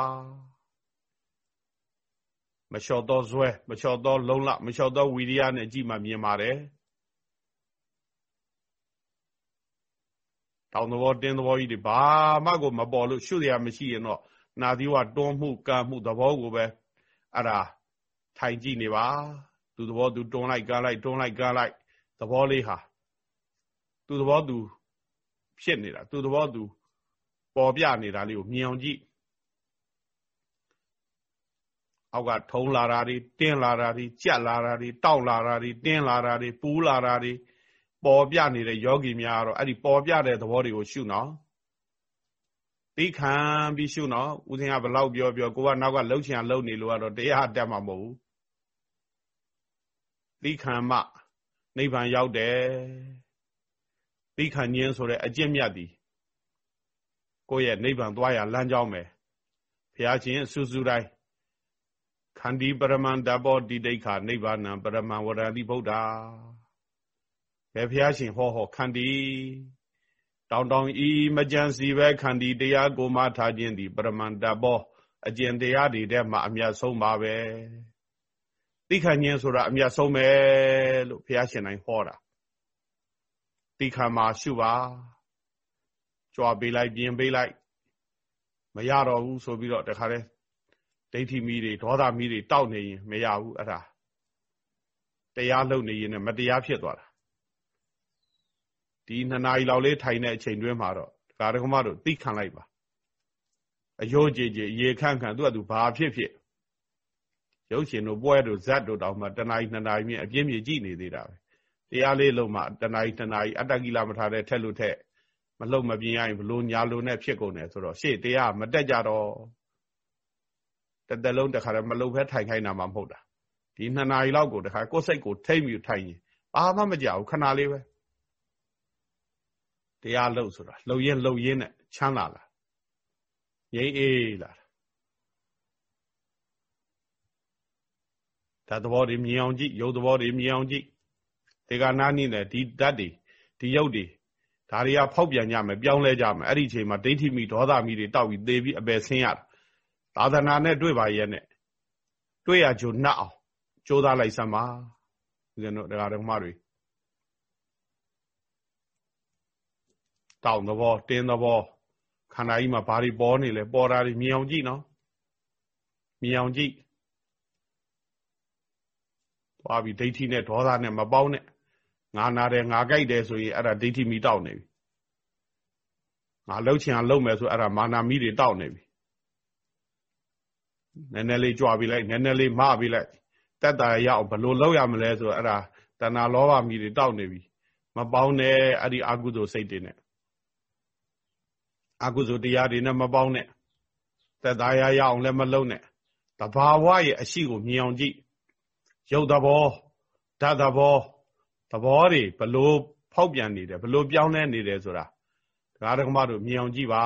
မလျှော့သောဇွဲမလျှော့သောလုံလမလျှော့သောဝီရိယနဲ့ကြည့်မှမြင်ပါတယ်တောင်သဘောတင်းသဘောကြီးတွေဘာမှကိုမပေါ်လို့ရှုရမရှိရင်တော့ နာသီဝတွန်းမှုကံမှုသဘောကိုပဲအဲ့ဒါထိုင်ကြည့်နေပါသူသဘောသူတွန်းလိုက်ကန်းလိုက်တွန်းလိုက်ကန်းလိုက်သဘောလေးဟာသူသဘောသူဖြစ်နေတာသူသဘောသူပေါ်ပြနေတာလေးကိုမြင်အောင်ကြည့်အောက်ကထုံလာတာတွေတင်းလာတာတွေကြက်လာတာတွေတောက်လာတာတွေတင်းလာတာတွေပူးလာတာတွေပေါ်ပြနေတဲ့ယောဂီများကတော့အဲ့ဒီပေါ်ပြတဲ့သဘောတွေကိုရှုနော် သိခံပြီးရှုနော်ဦးဇင်းကဘလောက်ပြောပြောကိုကနောက်ကလှုပ်ချင်လှုပ်နေလို့ကတော့တရားတက်မှာမဟုတ်ဘူးသိခံမှနိဗ္ဗာန်ရောက်တယ်သိခံခြင်းဆိုတဲ့အကျင့်မြတ်သည်ကိုယ့်ရဲ့နိဗ္ဗာန်သွားရလမ်းကြောင်းပဲဘုရားရှင်စူးစူးတိုင်းခန္ဒီပရမန္တဘောတိဒိဋ္ဌာနိဗ္ဗာန်ပရမံဝရတိဗုဒ္ဓဘယ်ဘုရားရှင်ဟောဟောခန္ဒီ တောင်တောင်ဤမကြံစီပဲခန္ဒီတရားကိုမှထားခြင်းသည်ပရမန္တဘောအကျင့်တရားတွေထဲမှာအမြတ်ဆုံးပါပဲသိခံခြင်းဆိုတာအမြတ်ဆုံးပဲလို့ဘုရားရှင်တိုင်းဟောတာသိခံမှာရှုပါကြွားပေးလိုက်ပြင်ပေးလိုက်မရတော့ဘူးဆိုပြီးတော့တခါတည်းဒိဋ္ဌိမီးတွေဒေါသမီးတွေတောက်နေရင်မရဘူးအဲ့ဒါတရားလုံနေရင်လည်းမတရားဖြစ်သွားတာ ဒီနှစ်နာရီလောက်လေးထိုင်တဲ့အချိန်တွင်းမှာတော့ဒကာဒကမတို့သိခံလိုက်ပါအယိုးကြည်ကြည်ရေခန့်ခန့်သူကသူဘာဖြစ်ဖြစ်ရုပ်ရှင်တို့ပွဲတို့ဇက်တို့တောင်မှတနားရီနှစ်နာရီမြင့်အပြင်းပြေကြည့်နေသေးတာပဲတရားလေးလုံးမှတနားရီနှစ်နာရီအတ္တကိလမထားတဲ့ထက်လို့ထက်မလုံမပြင်းရရင်ဘလို့ညာလိုနဲ့ဖြစ်ကုန်တယ်ဆိုတော့ရှေ့တရားမတက်ကြတော့တသက်လုံးတခါတည်းမလုံဖဲထိုင်ခိုင်းတာမှမဟုတ်တာဒီနှစ်နာရီလောက်ကိုတခါကိုယ်စိတ်ကိုထိမ့်ပြီးထိုင်ရင်ဘာမှမကြောက်ခဏလေးပဲ တရားလုံဆိုတာလှုပ်ရင်လှုပ်ရင်းနဲ့ချမ်းသာလာငြိမ်းအေးလာဒါသဘောတွေမြင်အောင်ကြည့်ရုပ်သဘောတွေမြင်အောင်ကြည့်ဒီကနာနိနဲ့ဒီဓာတ်တွေဒီရုပ်တွေဒါတွေကဖောက်ပြန်ကြမယ်ပြောင်းလဲကြမယ်အဲ့ဒီအချိန်မှာဒိဋ္ဌိမိဒေါသမီတွေတောက်ပြီးသေပြီးအပယ်ဆင်းရတာသာသနာနဲ့တွေ့ပါရဲ့နဲ့တွေ့ရကြုံနှက်အောင်ကြိုးစားလိုက်စမ်းပါဦးဇင်းတို့တရားဓမ္မတွေ တောင်းသဘောတင်းသဘောခန္ဓာကြီးမှာဘာတွေပေါ်နေလဲပေါ်တာတွေမြင်အောင်ကြည့်နော်မြင်အောင်ကြည့်သွားပြီးဒိဋ္ဌိနဲ့ဒေါသနဲ့မပေါင်းနဲ့ငါနာတယ်ငါကြိုက်တယ်ဆိုရင်အဲ့ဒါဒိဋ္ဌိမိတောက်နေပြီငါလှုပ်ချင်အောင်လှုပ်မယ်ဆိုအဲ့ဒါမာနာမိတွေတောက်နေပြီနည်းနည်းလေးကြွပြီးလိုက်နည်းနည်းလေးမပြီးလိုက်တက်တာရအောင်ဘယ်လိုလုပ်ရမလဲဆိုတော့အဲ့ဒါတဏှာလောဘမိတွေတောက်နေပြီမပေါင်းနဲ့အဲ့ဒီအကုသိုလ်စိတ်တွေနဲ့ အကုသိုလ်တရားတွေနဲ့မပေါင်းနဲ့သက်သာရရအောင်လည်းမလုပ်နဲ့တဘာဝရဲ့အရှိကိုမြင်အောင်ကြည့်ရုပ်သဘောဓာတ်သဘောသဘောတွေဘလို့ဖောက်ပြန်နေတယ်ဘလို့ပြောင်းလဲနေတယ်ဆိုတာဒကာဒကမတို့မြင်အောင်ကြည့်ပါ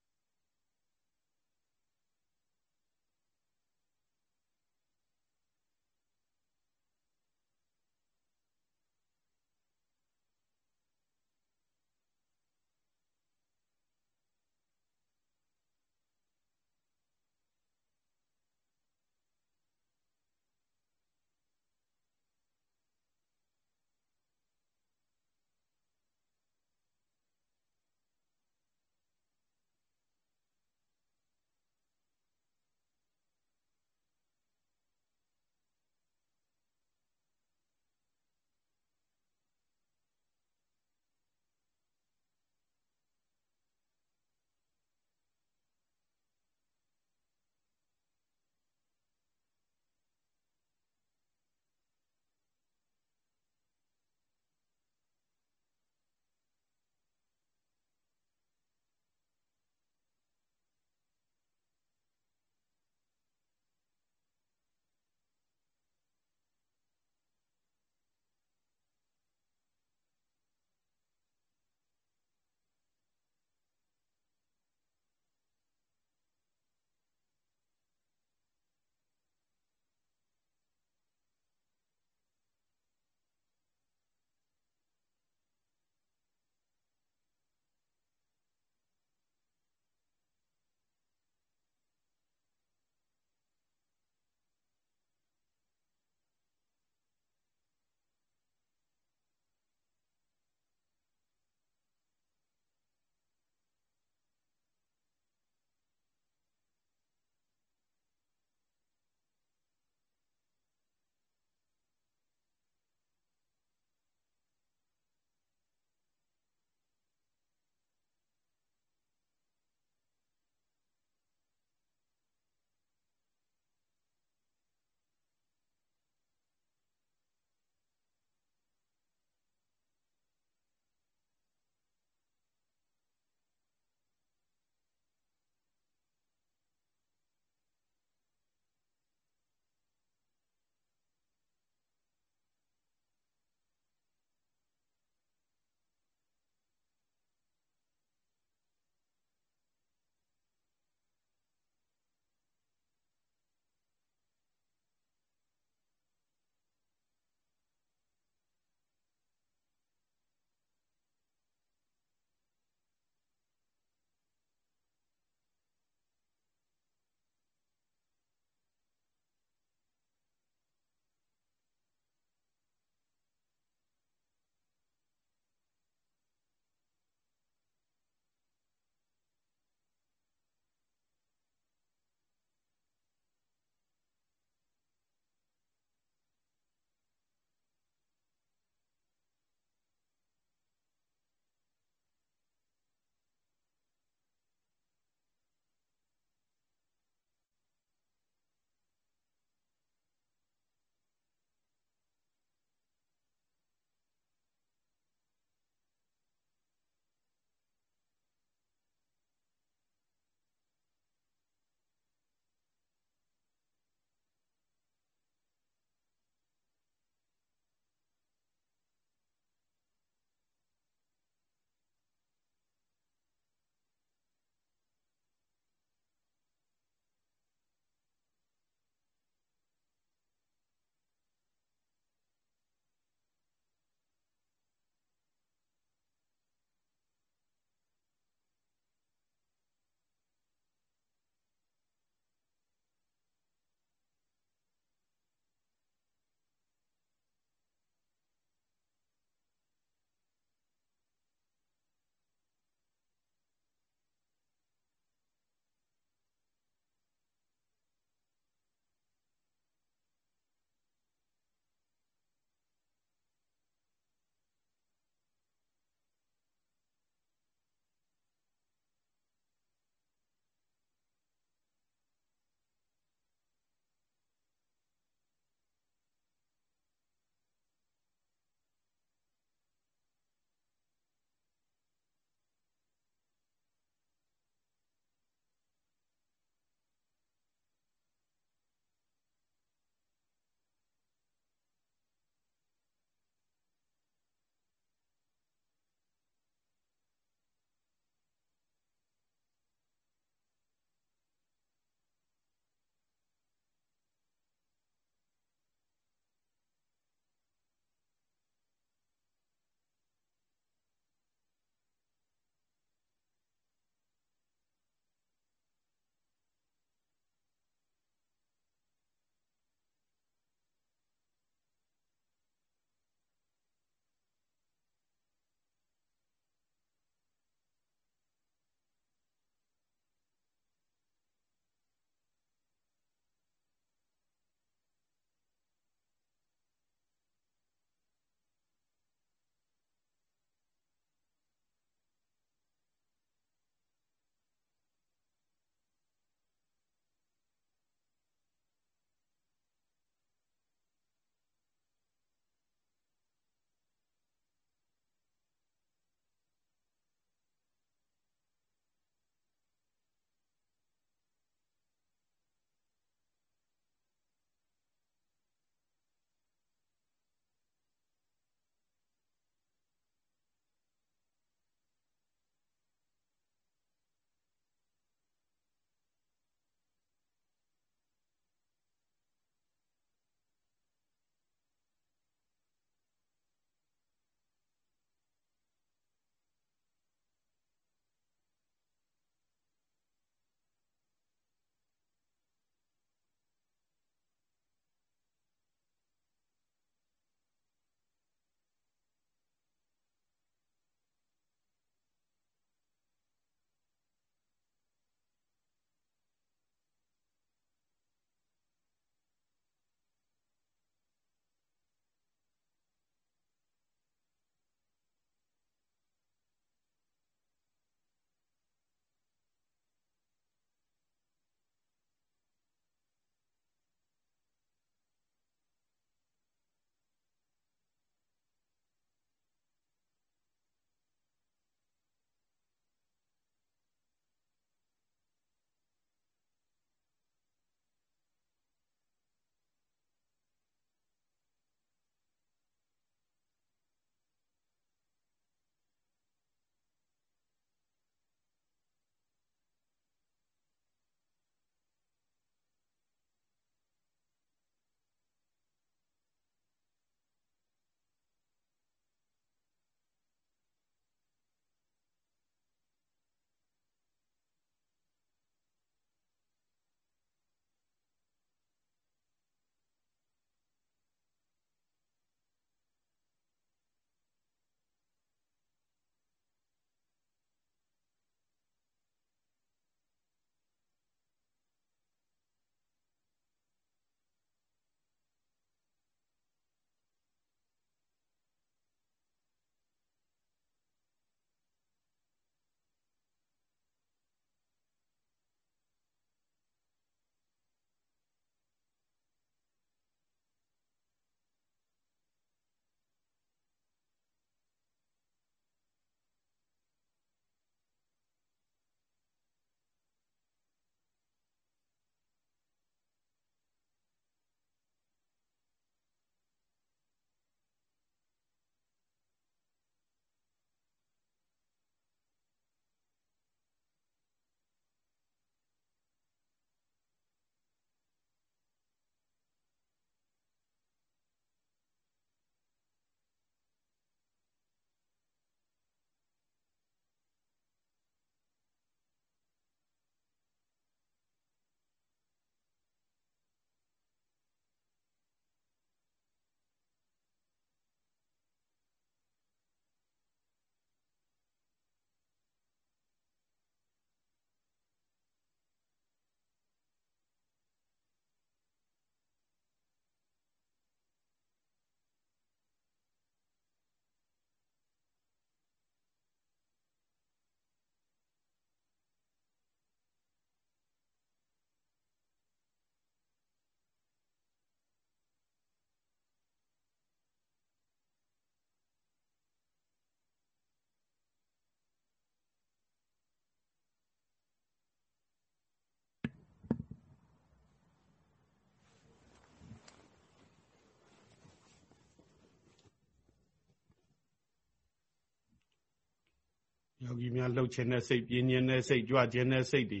ယောဂီများလှုပ်ခြင်းတဲ့စိတ်ပြင်းခြင်းတဲ့စိတ်ကြွခြင်းတဲ့စိတ်တွေ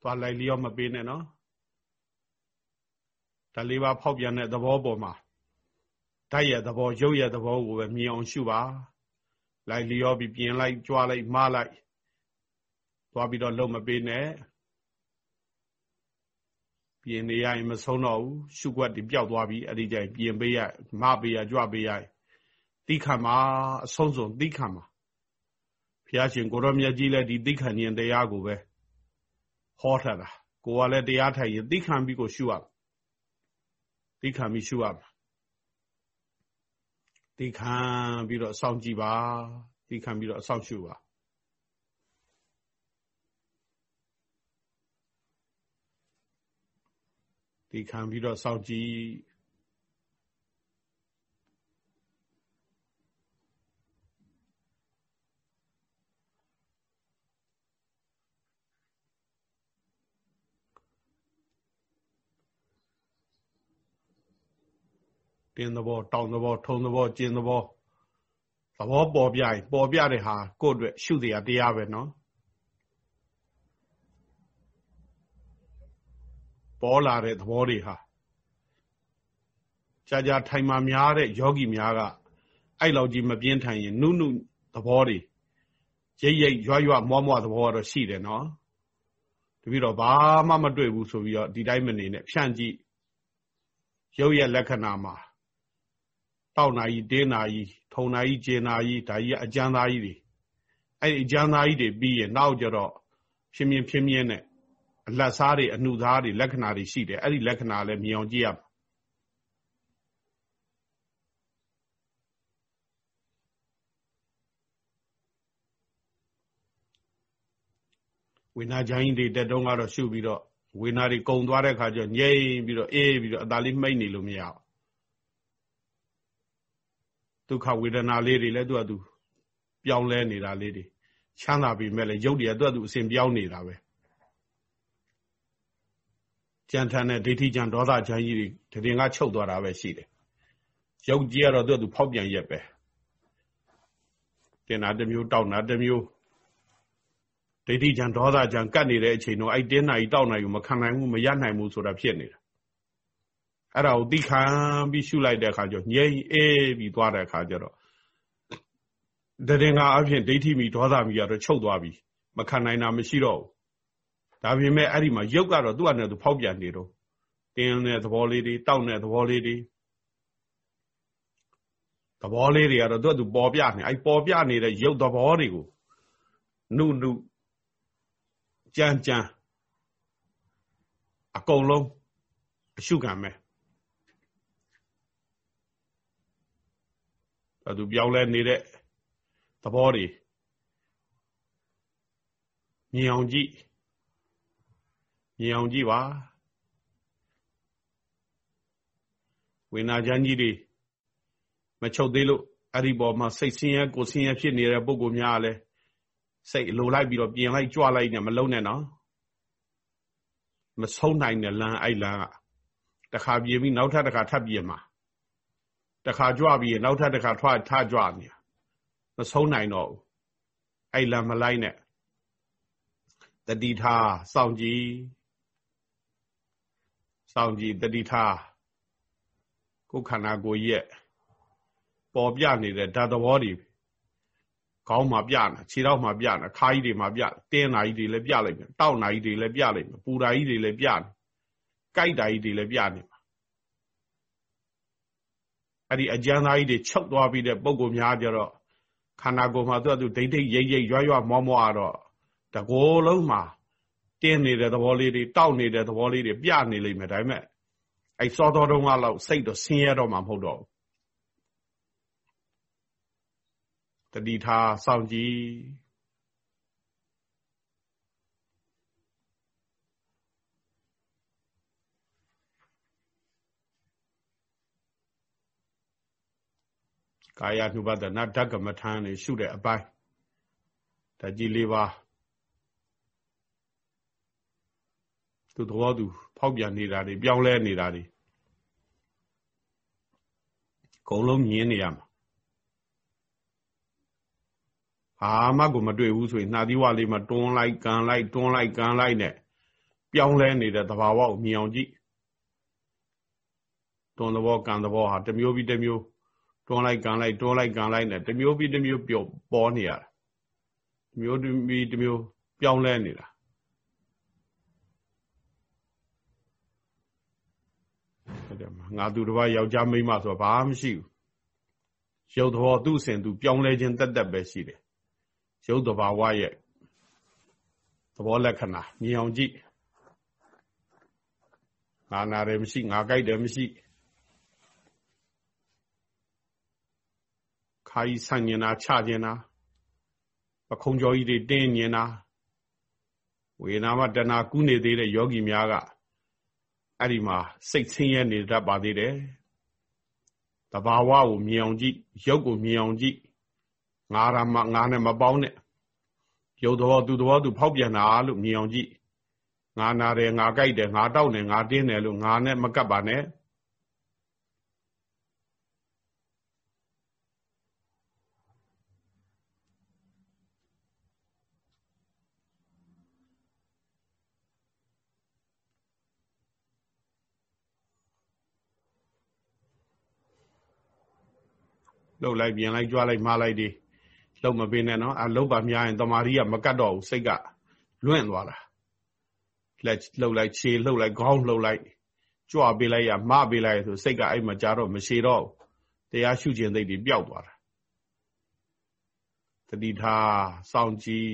သွားလိုက်လျောမပေးနဲ့နော်ဒါလေးပါဖောက်ပြန်တဲ့သဘောပေါ်မှာဓာတ်ရဲ့သဘောရုပ်ရဲ့သဘောကိုပဲမြင်အောင်ရှုပါလိုက်လျောပြီးပြင်လိုက်ကြွလိုက်မလိုက်သွားပြီးတော့လုံးမပေးနဲ့ပြင်နေရရင်မဆုံးတော့ဘူးရှုွက်တွေပျောက်သွားပြီအဲ့ဒီကျရင်ပြင်ပေးရမပေးရကြွပေးရတိခတ်မှာအဆုံးစုံတိခတ်မှာဘု ရားရှင်ကိုရောမြတ်ကြီးလည်းဒီတိခတ်ဉာဏ်တရားကိုပဲဟောထားတာကိုကလည်းတရားထိုင်ရင်တိခတ်ပြီးကိုရှုရတိခတ်ပြီးရှုရတိခံပြီးတော့စောင့်ကြည့်ပါတိခံပြီးတော့အဆောင်ရှုပါတိခံပြီးတော့စောင့်ကြည့် တင်းသဘောတောင်သဘောထုံသဘောကျင်းသဘောသဘောပေါ်ပြရင်ပေါ်ပြတဲ့ဟာကိုယ့်အတွက်ရှုတရားတရားပဲနော်ပေါ်လာတဲ့သဘောတွေဟာကြာကြာထိုင်မှများတဲ့ယောဂီများကအဲ့လောက်ကြီးမပြင်းထန်ရင်နုနုသဘောတွေရိပ်ရိပ်ရွရွမွားမွားသဘောကတော့ရှိတယ်နော်တပြီးတော့ဘာမှမတွေ့ဘူးဆိုပြီးတော့ဒီတိုင်းမနေနဲ့ဖြန့်ကြည့်ရုပ်ရဲ့လက္ခဏာမှာ တောက်နာကြီးတင်းနာကြီးထုံနာကြီးကျေနာကြီးဒါကြီးအကျန်းသားကြီးတွေအဲ့ဒီအကျန်းသားကြီးတွေပြီးရင်နောက်ကြတော့ဖြင်းဖြင်းဖြင်းဖြင်းနဲ့အလတ်စားတွေအနှုသားတွေလက္ခဏာတွေရှိတယ်အဲ့ဒီလက္ခဏာလည်းမြင်အောင်ကြည့်ရမှာဝိနာချိုင်းတွေတက်တုံးကတော့ရှုပြီးတော့ဝိနာတွေကုံသွားတဲ့ခါကျငြိမ့်ပြီးတော့အေးပြီးတော့အသာလေးမှိတ်နေလို့မရဘူး ဒုက္ခဝေဒနာလေးတွေလည်းသူ့အတူပြောင်းလဲနေတာလေးတွေချမ်းသာပြီမဲ့လည်းရုပ်တွေကသူ့အတူအစဉ်ပြောင်းနေတာပဲကြံထန်တဲ့ဒိဋ္ဌိကြံဒေါသကြံကြီးတွေတည်ငါချုပ်သွားတာပဲရှိတယ်ရုပ်ကြီးကတော့သူ့အတူဖောက်ပြန်ရက်ပဲတင်တာတစ်မျိုးတောက်တာတစ်မျိုးဒိဋ္ဌိကြံဒေါသကြံကတ်နေတဲ့အချိန်တော့အဲ့တင်းနာကြီးတောက်နာကြီးမခံနိုင်ဘူးမရနိုင်ဘူးဆိုတာဖြစ်နေတာ အဲ့ဒါကိုသိခံပြီးရှုလိုက်တဲ့အခါကျငြိမ်အေးပြီးသွားတဲ့အခါကျတော့တရင်ကအဖြစ်ဒိဋ္ဌိမီဒေါသမီကတော့ချုပ်သွားပြီမခံနိုင်တာမရှိတော့ဘူးဒါပေမဲ့အဲ့ဒီမှာရုပ်ကတော့သူ့အနေနဲ့သူဖောက်ပြန်နေတော့တင်းတဲ့သဘောလေးတွေတောက်တဲ့သဘောလေးတွေသဘောလေးတွေကတော့သူ့သူပေါ်ပြနေအဲ့ပေါ်ပြနေတဲ့ရုပ်သဘောတွေကိုနုနုကြမ်းကြမ်းအကုန်လုံးအရှုခံမဲ့ သူပြောင်းလဲနေတဲ့သဘောတွေမြင်အောင်ကြည့်မြင်အောင်ကြည့်ပါဝိညာဉ်ချမ်းကြီးတွေမချုပ်သေးလို့အဲ့ဒီပေါ်မှာစိတ်ဆင်းရဲကိုဆင်းရဲဖြစ်နေတဲ့ပုံကိုများလဲစိတ်လိုလိုက်ပြီးတော့ပြင်လိုက်ကြွလိုက်နေမလုံးနဲ့နော်မဆုံးနိုင်တဲ့လမ်းအဲ့လမ်းကတခါပြင်ပြီးနောက်ထပ်တခါထပ်ပြင်မှာ တခါကြွပြီးနောက်ထပ်တခါထွားထကြွနေမဆုံးနိုင်တော့ဘူးအဲ့လမ်းမလိုက်နဲ့တတိထားစောင့်ကြည့်စောင့်ကြည့်တတိထားကိုယ်ခန္ဓာကိုယ်ရဲ့ပေါ်ပြနေတဲ့ဓာတ်သဘောတွေခေါင်းမှာပြနေခြေထောက်မှာပြနေခါးကြီးတွေမှာပြတင်းနာကြီးတွေလည်းပြလိုက်မယ်တောက်နာကြီးတွေလည်းပြလိုက်မယ်ပူဓာကြီးတွေလည်းပြနေကြိုက်ဓာကြီးတွေလည်းပြနေမှာ အဲ့ဒီအကျမ်းသားကြီးတွေချုပ်သွားပြီးတဲ့ပုံကိုများကြတော့ခန္ဓာကိုယ်မှာသူ့အတူဒိဋ္ဌိရိပ်ရိပ်ရွရွမောမောတော့တကိုယ်လုံးမှာတင်းနေတဲ့သဘောလေးတွေတောက်နေတဲ့သဘောလေးတွေပြနေလိမ့်မယ်ဒါပေမဲ့အဲ့စောတော်တုံးကတော့စိတ်တော့ဆင်းရဲတော့မှာမဟုတ်တော့ဘူးတတိထားစောင့်ကြည့် ကာယ ानु ဘဒနာဓကမထမ်းနေရှုတဲ့အပိုင်းဓာကြီးလေးပါသူသဘောသူ ဖောက်ပြန်နေတာတွေပြောင်းလဲနေတာတွေအကုန်လုံးမြင်နေရမှာဘာမှကိုမတွေ့ဘူးဆိုရင်နှာသီးဝလေးမှာတွန်းလိုက်ကန်လိုက်တွန်းလိုက်ကန်လိုက်နဲ့ပြောင်းလဲနေတဲ့သဘာဝကိုမြင်အောင်ကြည့်တွန်းသဘောကန်သဘောဟာတစ်မျိုးပြီးတစ်မျိုး တွန်းလိုက်ကန်လိုက်တွန်းလိုက်ကန်လိုက်နဲ့တစ်မျိုးပြီးတစ်မျိုးပြောပေါ်နေရတာမျိုးပြီးတစ်မျိုးပြောင်းလဲနေတာငါသူတစ်ပါးယောက်ျားမိန်းမဆိုဘာမှမရှိဘူးရုပ်သဘောသူ့အစဉ်သူပြောင်းလဲခြင်းတက်တက်ပဲရှိတယ်ရုပ်တဘာဝရဲ့သဘောလက္ခဏာမြင်အောင်ကြည့်ငါနာတယ်မရှိငါကြိုက်တယ်မရှိ ခါကြီးဆန့်ကျင်တာချကျင်တာပခုံးကြောကြီးတွေတင်းကျင်တာဝေနာမတဏကုနေသေးတဲ့ယောဂီများကအဲ့ဒီမှာစိတ်ဆင်းရဲနေတတ်ပါသေးတယ်တဘာဝကိုမြင်အောင်ကြည့်ရုပ်ကိုမြင်အောင်ကြည့်ငါရမငါနဲ့မပေါင်းနဲ့ရုပ်တော်သူတော်သူဖောက်ပြန်တာလို့မြင်အောင်ကြည့်ငါနာတယ်ငါကြိုက်တယ်ငါတောက်တယ်ငါတင်းတယ်လို့ငါနဲ့မကပ်ပါနဲ့ လှုပ်လိုက်ပြင်လိုက်ကြွားလိုက်မှားလိုက်ဒီလှုပ်မပေးနဲ့နော်အလှုပ်ပါများရင်တမာရီကမကတ်တော့ဘူးစိတ်ကလွင့်သွားတာလက်လှုပ်လိုက်ခြေလှုပ်လိုက်ခေါင်းလှုပ်လိုက်ကြွပေးလိုက်ရမပေးလိုက်ဆိုစိတ်ကအဲ့မှာကြာတော့မရှိတော့တရားရှုခြင်းသိတွေပျောက်သွားတာတတိထားစောင့်ကြည့်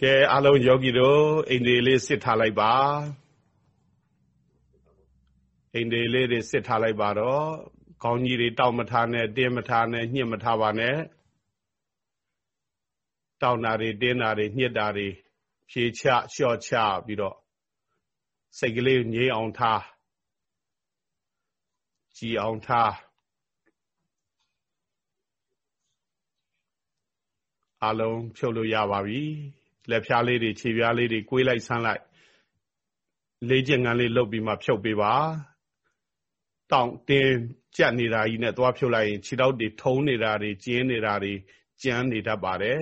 ကဲအလုံးယောဂီတို့အိန္ဒိလေးစစ်ထားလိုက်ပါအိန္ဒိလေးတွေစစ်ထားလိုက်ပါတော့ခေါင်းကြီးတွေတောက်မထားနဲ့တင်းမထားနဲ့ညှစ်မထားပါနဲ့တောက်နာတွေတင်းနာတွေညှစ်တာတွေဖြေချလျှော့ချပြီးတော့စိတ်ကလေးငြိမ်အောင်ထားကြည်အောင်ထားအလုံးဖြုတ်လို့ရပါပြီ လက်ဖြားလေးတွေခြေဖြားလေးတွေကိုွေးလိုက်ဆန်းလိုက်လေးကျင်ငန်းလေးလုတ်ပြီးမှဖြုတ်ပေးပါတောင့်တင်းကြက်နေတာကြီးနဲ့သွားဖြုတ်လိုက်ရင်ခြေထောက်တွေထုံးနေတာတွေကျင်းနေတာတွေကြမ်းနေတတ်ပါတယ်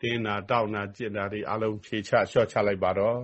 တင်းနာတောက်နာကျင်တာတွေအလုံးဖြေချလျှော့ချလိုက်ပါတော့